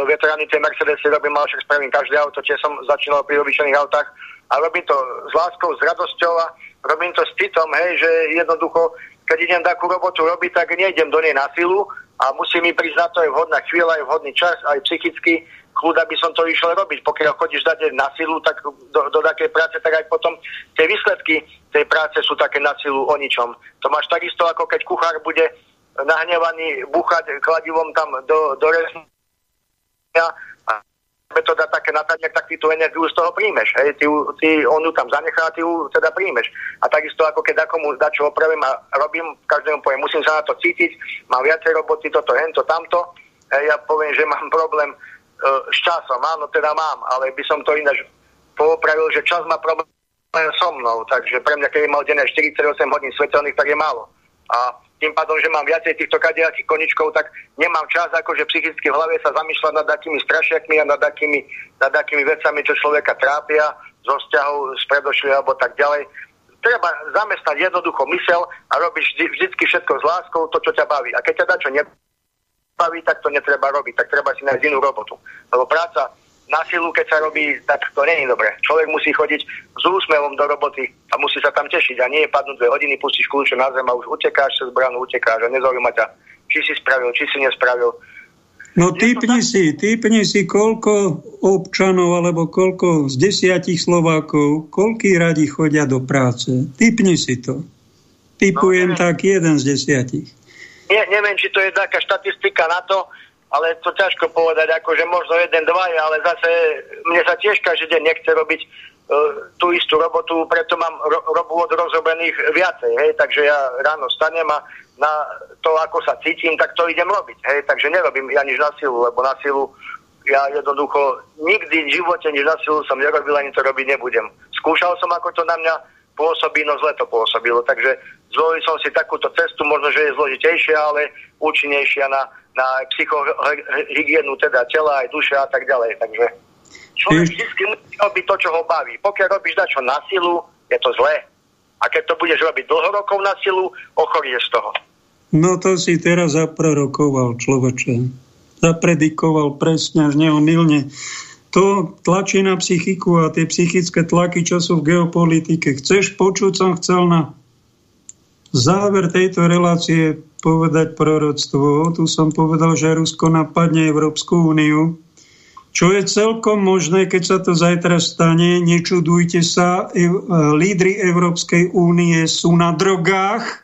veterány tie Mercedesy robím, ale však spravím každé auto, čiže som začínal pri obyčajných autách a robím to s láskou, s radosťou a robím to s citom, hej, že jednoducho, keď idem takú robotu robiť, tak nejdem do nej na silu a musí mi na to aj vhodná chvíľa, aj vhodný čas, aj psychicky kľud, aby som to išiel robiť. Pokiaľ chodíš dať na silu, tak do, do takej práce, tak aj potom tie výsledky tej práce sú také na silu o ničom. To máš takisto, ako keď kuchár bude nahnevaný búchať kladivom tam do, do reznia a to také natadne, tak ty tú energiu z toho príjmeš. Hej? Ty, ty, on ju tam zanechá a ty ju teda príjmeš. A takisto ako keď akomu čo opravím a robím, každému poviem, musím sa na to cítiť, mám viacej roboty, toto, hento, tamto. Hej, ja poviem, že mám problém uh, s časom. Áno, teda mám, ale by som to ináč poopravil, že čas má problém so mnou. Takže pre mňa, keď mal denne 48 hodín svetelných, tak je málo. A tým pádom, že mám viacej týchto kadejakých koničkov, tak nemám čas akože psychicky v hlave sa zamýšľať nad takými strašiakmi a nad takými, nad takými vecami, čo človeka trápia zo vzťahov z predošlých alebo tak ďalej. Treba zamestnať jednoducho mysel a robiť vždy, vždycky všetko s láskou, to, čo ťa baví. A keď ťa dačo nebaví, tak to netreba robiť, tak treba si nájsť inú robotu. Lebo práca na silu, keď sa robí, tak to nie je dobre. Človek musí chodiť s úsmevom do roboty a musí sa tam tešiť a nie je padnúť dve hodiny, pustíš kľúče na zem a už utekáš cez bránu, utekáš a nezaujíma ťa, či si spravil, či si nespravil. No typni si, typni si, koľko občanov alebo koľko z desiatich Slovákov, koľký radi chodia do práce. Typni si to. Typujem no, tak jeden z desiatich. Nie, neviem, či to je taká štatistika na to, ale to ťažko povedať, akože možno jeden, dva, ale zase mne sa tiež každý deň nechce robiť uh, tú istú robotu, preto mám ro- robot rozrobených viacej, hej, takže ja ráno stanem a na to, ako sa cítim, tak to idem robiť, hej, takže nerobím ja nič na silu, lebo na silu ja jednoducho nikdy v živote nič na silu som nerobil, ani to robiť nebudem. Skúšal som, ako to na mňa pôsobí, no zle to pôsobilo, takže zvolil som si takúto cestu, možno, že je zložitejšia, ale účinnejšia na na psychohygienu teda tela aj duše a tak ďalej. Takže človek vždy musí robiť to, čo ho baví. Pokiaľ robíš čo na silu, je to zlé. A keď to budeš robiť dlho rokov na silu, ochorieš z toho. No to si teraz zaprorokoval človeče. Zapredikoval presne až neomilne. To tlačí na psychiku a tie psychické tlaky, čo sú v geopolitike. Chceš počuť, som chcel na záver tejto relácie povedať proroctvo. Tu som povedal, že Rusko napadne Európsku úniu, čo je celkom možné, keď sa to zajtra stane. Nečudujte sa, e, lídry Európskej únie sú na drogách.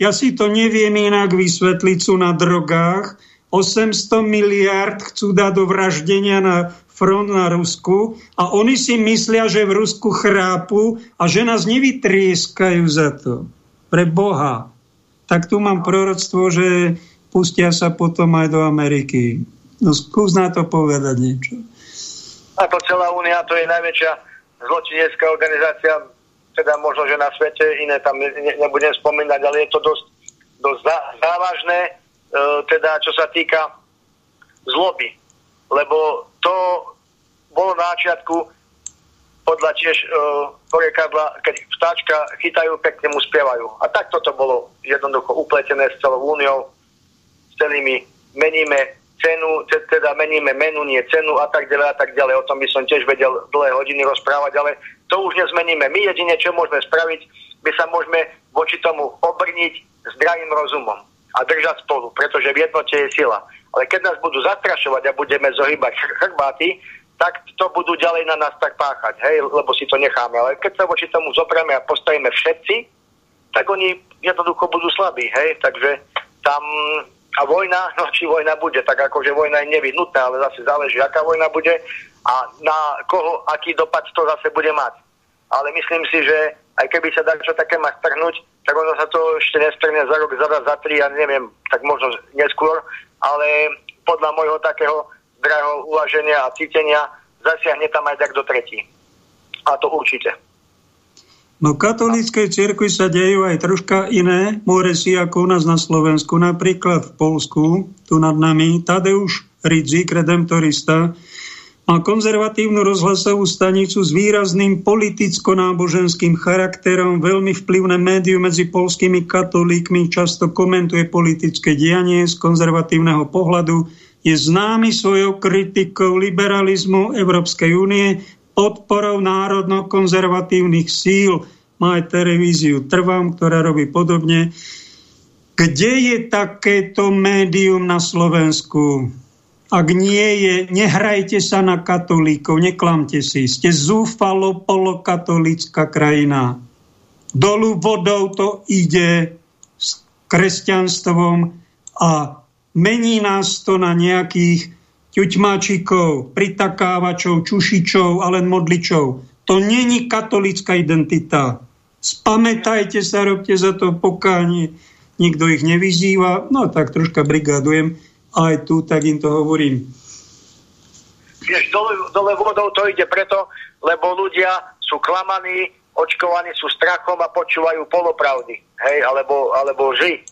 Ja si to neviem inak vysvetliť, sú na drogách. 800 miliard chcú dať do vraždenia na front na Rusku a oni si myslia, že v Rusku chrápu a že nás nevytrieskajú za to. Pre Boha tak tu mám proroctvo, že pustia sa potom aj do Ameriky. No skús na to povedať niečo. A to celá únia, to je najväčšia zločinecká organizácia, teda možno, že na svete, iné tam ne, nebudem spomínať, ale je to dosť, dosť závažné, e, teda čo sa týka zloby. Lebo to bolo na začiatku podľa tiež uh, porekadla, keď vtáčka chytajú, pekne mu spievajú. A takto to bolo jednoducho upletené s celou úniou, s celými meníme cenu, teda meníme menu, nie cenu a tak ďalej a tak ďalej. O tom by som tiež vedel dlhé hodiny rozprávať, ale to už nezmeníme. My jedine, čo môžeme spraviť, my sa môžeme voči tomu obrniť zdravým rozumom a držať spolu, pretože v jednote je sila. Ale keď nás budú zastrašovať a budeme zohybať chrbáty, tak to budú ďalej na nás tak páchať, hej, lebo si to necháme. Ale keď sa voči tomu zoprieme a postavíme všetci, tak oni jednoducho budú slabí, hej, takže tam a vojna, [LAUGHS] no či vojna bude, tak akože vojna je nevyhnutná, ale zase záleží, aká vojna bude a na koho, aký dopad to zase bude mať. Ale myslím si, že aj keby sa dá čo také má strhnúť, tak ono sa to ešte nestrhne za rok, za dva, za tri, ja neviem, tak možno neskôr, ale podľa môjho takého zdravého uvaženia a cítenia zasiahne tam aj tak do tretí. A to určite. No katolíckej cirkvi sa dejú aj troška iné moresy ako u nás na Slovensku. Napríklad v Polsku, tu nad nami, Tadeusz Ridzik, redemptorista, má konzervatívnu rozhlasovú stanicu s výrazným politicko-náboženským charakterom, veľmi vplyvné médium medzi polskými katolíkmi, často komentuje politické dianie z konzervatívneho pohľadu, je známy svojou kritikou liberalizmu Európskej únie, podporou národno-konzervatívnych síl. Má aj televíziu Trvam, ktorá robí podobne. Kde je takéto médium na Slovensku? Ak nie je, nehrajte sa na katolíkov, neklamte si. Ste zúfalo polokatolická krajina. Dolu vodou to ide s kresťanstvom a Mení nás to na nejakých ťuťmáčikov, pritakávačov, čušičov a len modličov. To není katolická identita. Spamätajte sa, robte za to pokánie. Nikto ich nevyzýva, no tak troška brigádujem. Aj tu, tak im to hovorím. Vieš, dole, dole vodou to ide preto, lebo ľudia sú klamaní, očkovaní sú strachom a počúvajú polopravdy, hej, alebo, alebo ži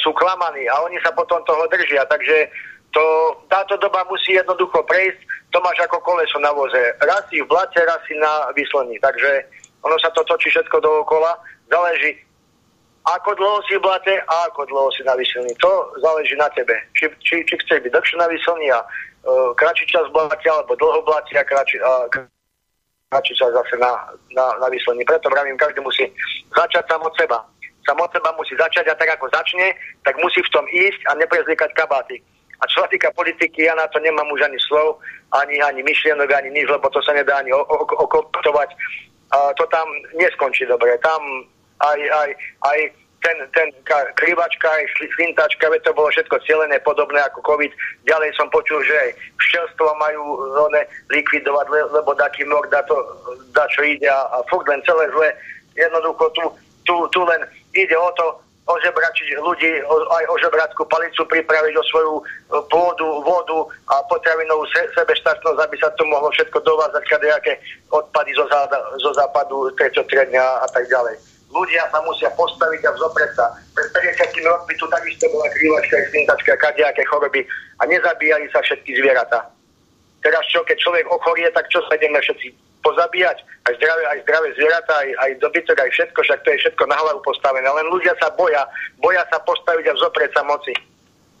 sú klamaní a oni sa potom toho držia. Takže to, táto doba musí jednoducho prejsť. To máš ako koleso na voze. Raz si v blate, raz si na vyslení. Takže ono sa to točí všetko dookola. Záleží, ako dlho si v blate a ako dlho si na vyslení. To záleží na tebe. Či, či, či chceš byť dlhšie na vyslení a uh, kratší čas v blate, alebo dlho v blate a kratší, uh, kratší čas zase na, na, na vyslení. Preto vravím, každý musí začať sám od seba sa od seba musí začať a tak ako začne, tak musí v tom ísť a neprezliekať kabáty. A čo sa týka politiky, ja na to nemám už ani slov, ani, ani myšlienok, ani nič, lebo to sa nedá ani okoptovať. To tam neskončí dobre. Tam aj, aj, aj ten, ten krivačka, aj slintačka, to bolo všetko cielené, podobné ako COVID. Ďalej som počul, že aj včelstvo majú one, likvidovať, lebo taký mor da, to, da čo ide a, a furt len celé zle. Jednoducho tu, tu, tu len ide o to, ožebračiť ľudí, aj ožebrackú palicu pripraviť o svoju e, pôdu, vodu a potravinovú se, sebeštačnosť, aby sa tu mohlo všetko dovázať, kadejaké odpady zo, záda, zo západu, tretotredňa a tak ďalej. Ľudia sa musia postaviť a vzopreť sa. Pred 50 rokmi tu takisto bola krývačka, slintačka, kadejaké choroby a nezabíjali sa všetky zvieratá. Teraz čo, keď človek ochorie, tak čo sa ideme všetci pozabíjať aj zdravé, aj zdravé zvieratá, aj, aj dobytok, aj všetko, však to je všetko na hlavu postavené. Len ľudia sa boja, boja sa postaviť a vzoprieť sa moci.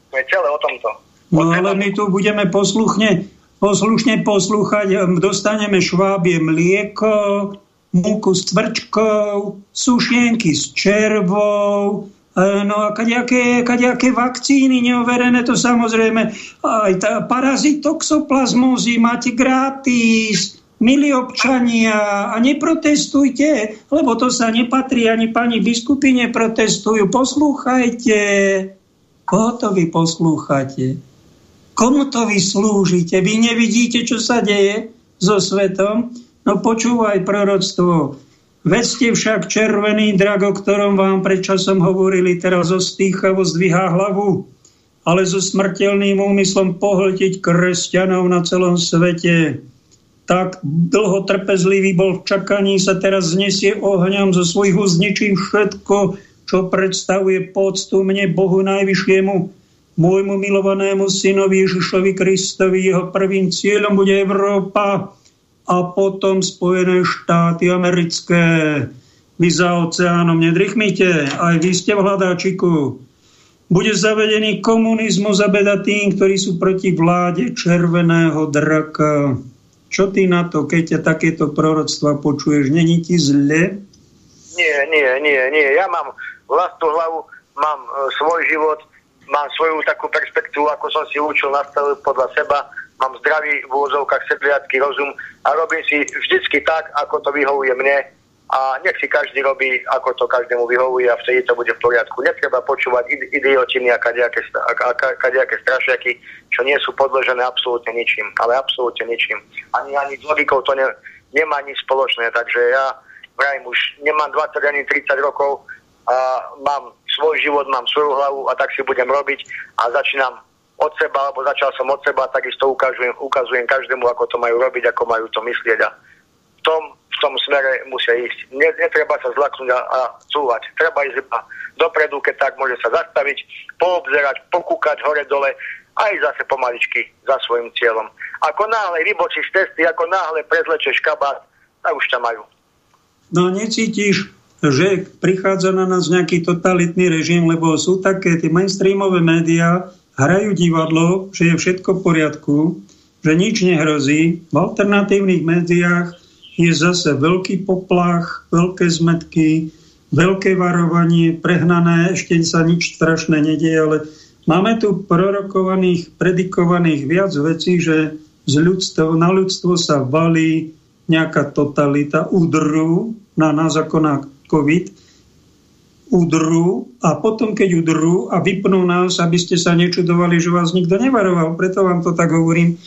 To je celé o tomto. No ale my tu budeme posluchne, poslušne poslúchať, ehm, dostaneme švábie mlieko, múku s tvrčkou, sušienky s červou, e, no a kadejaké, kadejaké vakcíny neoverené, to samozrejme, aj tá parazit toxoplazmózy máte gratis, milí občania, a neprotestujte, lebo to sa nepatrí, ani pani biskupy neprotestujú. Poslúchajte. Koho to vy poslúchate? Komu to vy slúžite? Vy nevidíte, čo sa deje so svetom? No počúvaj proroctvo. Vedzte však červený drak, o ktorom vám predčasom hovorili, teraz ostýchavo zdvíha hlavu, ale so smrteľným úmyslom pohltiť kresťanov na celom svete tak dlho trpezlivý bol v čakaní, sa teraz znesie ohňom zo svojich úst všetko, čo predstavuje poctu mne Bohu Najvyššiemu, môjmu milovanému synovi Ježišovi Kristovi. Jeho prvým cieľom bude Európa a potom Spojené štáty americké. Vy za oceánom nedrychmite, aj vy ste v hľadáčiku. Bude zavedený komunizmus a beda tým, ktorí sú proti vláde červeného draka. Čo ty na to, keď ťa takéto proroctva počuješ? Není ti zle? Nie, nie, nie, nie. Ja mám vlastnú hlavu, mám e, svoj život, mám svoju takú perspektívu, ako som si učil nastaviť podľa seba, mám zdravý v úvozovkách sedliacký rozum a robím si vždycky tak, ako to vyhovuje mne a nech si každý robí, ako to každému vyhovuje a vtedy to bude v poriadku. Netreba počúvať idiotiny a kadejaké, strašiaky, čo nie sú podložené absolútne ničím, ale absolútne ničím. Ani, ani s logikou to ne, nemá nič spoločné, takže ja vrajím už nemám 20 ani 30 rokov a mám svoj život, mám svoju hlavu a tak si budem robiť a začínam od seba, alebo začal som od seba, takisto ukazujem, ukazujem každému, ako to majú robiť, ako majú to myslieť a v tom tom smere musia ísť. Netreba sa zlaknúť a, a cúvať. Treba ísť iba dopredu, keď tak môže sa zastaviť, poobzerať, pokúkať hore-dole aj zase pomaličky za svojim cieľom. Ako náhle vybočíš testy, ako náhle prezlečeš kabát, tak už ťa majú. No necítiš, že prichádza na nás nejaký totalitný režim, lebo sú také tie mainstreamové médiá, hrajú divadlo, že je všetko v poriadku, že nič nehrozí. V alternatívnych médiách je zase veľký poplach, veľké zmetky, veľké varovanie, prehnané, ešte sa nič strašné nedieje, ale máme tu prorokovaných, predikovaných viac vecí, že z ľudstvo, na ľudstvo sa valí nejaká totalita, udrú na nás ako na COVID, udrú a potom, keď udrú a vypnú nás, aby ste sa nečudovali, že vás nikto nevaroval, preto vám to tak hovorím,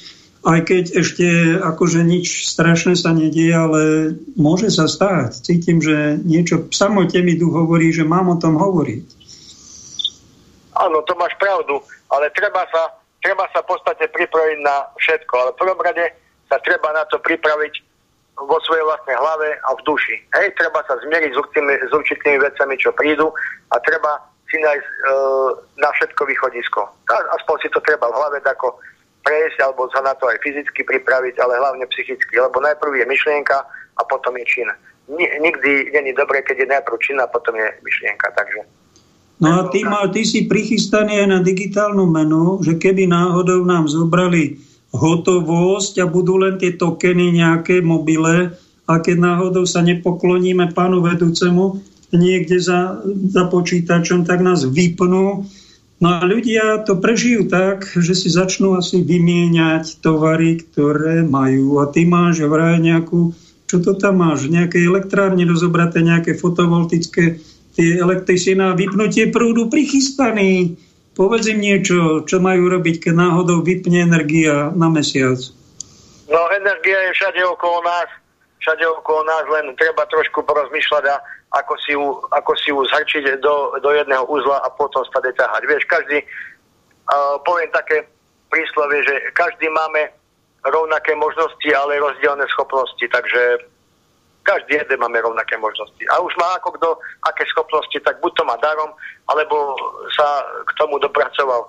aj keď ešte akože nič strašné sa nedieje, ale môže sa stáť. Cítim, že niečo v mi duch hovorí, že mám o tom hovoriť. Áno, to máš pravdu, ale treba sa, treba sa v podstate pripraviť na všetko. Ale v prvom rade sa treba na to pripraviť vo svojej vlastnej hlave a v duši. Hej, treba sa zmieriť s určitými, s určitými vecami, čo prídu a treba si nájsť e, na všetko východisko. Aspoň si to treba v hlave ako prejsť, alebo sa na to aj fyzicky pripraviť, ale hlavne psychicky, lebo najprv je myšlienka a potom je čin. Nikdy není dobre, keď je najprv čin a potom je myšlienka, takže... No a ty, mal, ty si prichystaný aj na digitálnu menu, že keby náhodou nám zobrali hotovosť a budú len tie tokeny nejaké mobile a keď náhodou sa nepokloníme pánu vedúcemu niekde za, za počítačom, tak nás vypnú. No a ľudia to prežijú tak, že si začnú asi vymieňať tovary, ktoré majú. A ty máš vraj nejakú, čo to tam máš, nejaké elektrárne rozobraté, nejaké fotovoltické tie elektrici na vypnutie prúdu prichystaní. Povedz im niečo, čo majú robiť, keď náhodou vypne energia na mesiac. No energia je všade okolo nás, všade okolo nás, len treba trošku porozmýšľať a ako si ju, ako si ju zhrčiť do, do jedného uzla a potom stade ťahať. Vieš, každý, uh, poviem také príslovie, že každý máme rovnaké možnosti, ale rozdielne schopnosti, takže každý jeden máme rovnaké možnosti. A už má ako kto aké schopnosti, tak buď to má darom, alebo sa k tomu dopracoval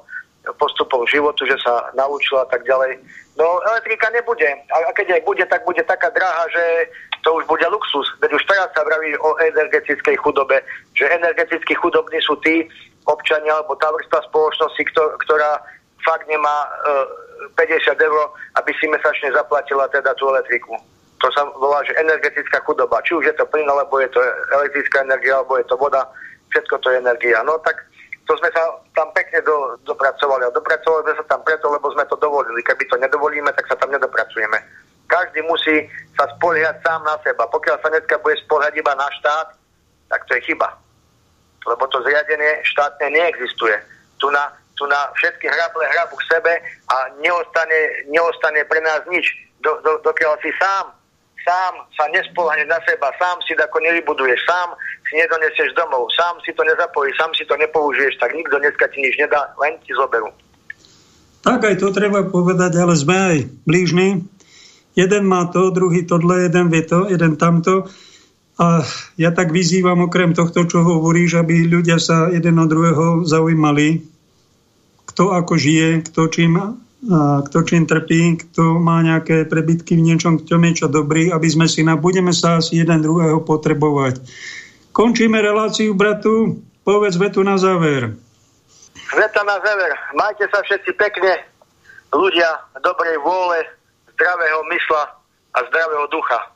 postupom životu, že sa naučil a tak ďalej. No elektrika nebude. A keď aj bude, tak bude taká drahá, že to už bude luxus. Veď už teraz sa vraví o energetickej chudobe, že energeticky chudobní sú tí občania alebo tá vrstva spoločnosti, ktorá fakt nemá e, 50 eur, aby si mesačne zaplatila teda tú elektriku to sa volá, že energetická chudoba. Či už je to plyn, alebo je to elektrická energia, alebo je to voda, všetko to je energia. No tak to sme sa tam pekne do, dopracovali. A dopracovali sme sa tam preto, lebo sme to dovolili. Keby to nedovolíme, tak sa tam nedopracujeme. Každý musí sa spoliehať sám na seba. Pokiaľ sa dneska bude spoliehať iba na štát, tak to je chyba. Lebo to zriadenie štátne neexistuje. Tu na, tu na všetky hrable hrabu k sebe a neostane, neostane pre nás nič, do, do, dokiaľ si sám sám sa nespolahne na seba, sám si ako nevybuduješ, sám si nedonesieš domov, sám si to nezapojíš, sám si to nepoužiješ, tak nikto dneska ti nič nedá, len ti zoberú. Tak aj to treba povedať, ale sme aj blížni. Jeden má to, druhý tohle, jeden vie to, jeden tamto. A ja tak vyzývam okrem tohto, čo hovoríš, aby ľudia sa jeden od druhého zaujímali, kto ako žije, kto čím a kto čím trpí, kto má nejaké prebytky v niečom, kto je čo dobrý, aby sme si na, budeme sa asi jeden druhého potrebovať. Končíme reláciu, bratu. Povedz vetu na záver. Veta na záver. Majte sa všetci pekne, ľudia dobrej vôle, zdravého mysla a zdravého ducha.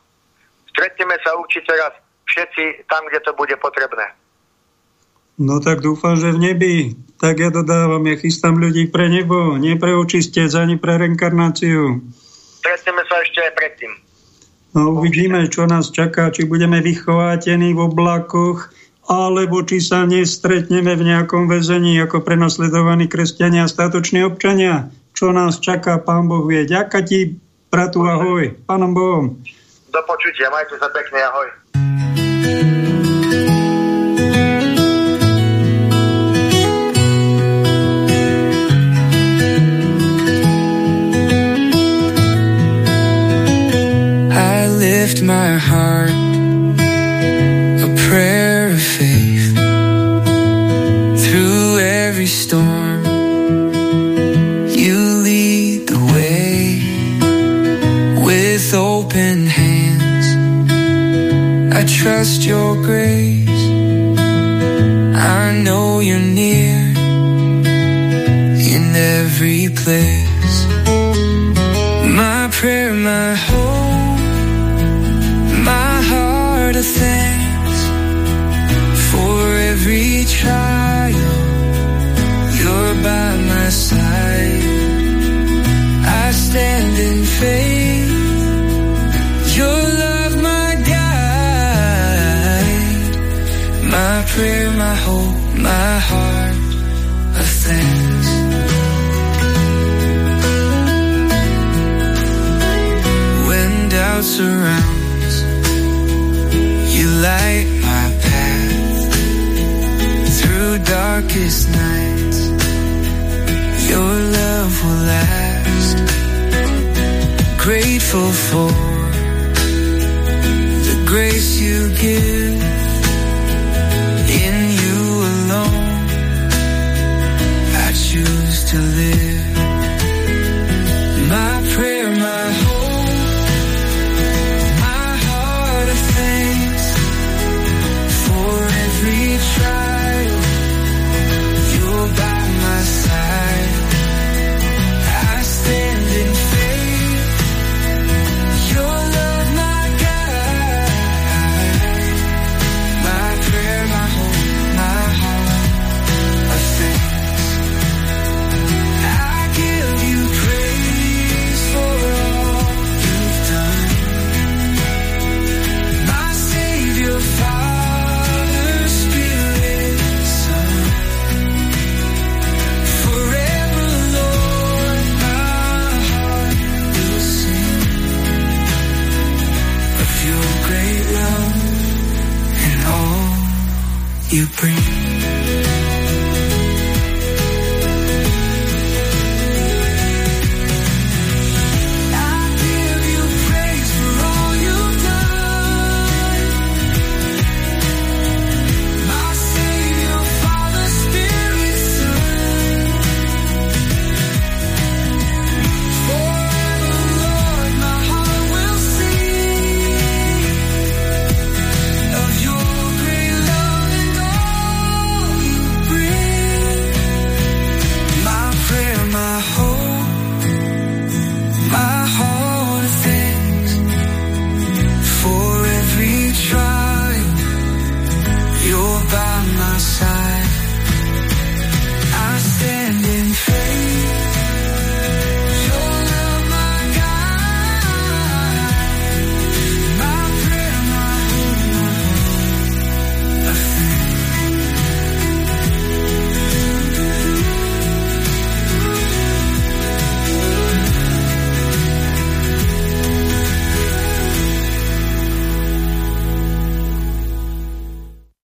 Stretneme sa určite raz všetci tam, kde to bude potrebné. No tak dúfam, že v nebi. Tak ja dodávam, ja chystám ľudí pre nebo, nie pre očistec, ani pre reinkarnáciu. Stretneme sa ešte aj predtým. No uvidíme, čo nás čaká, či budeme vychvátení v oblakoch, alebo či sa nestretneme v nejakom väzení ako prenasledovaní kresťania a statoční občania. Čo nás čaká, pán Boh vie. Ďaká ti, bratu, ahoj. Pánom Bohom. Do počutia, majte sa pekne, ahoj.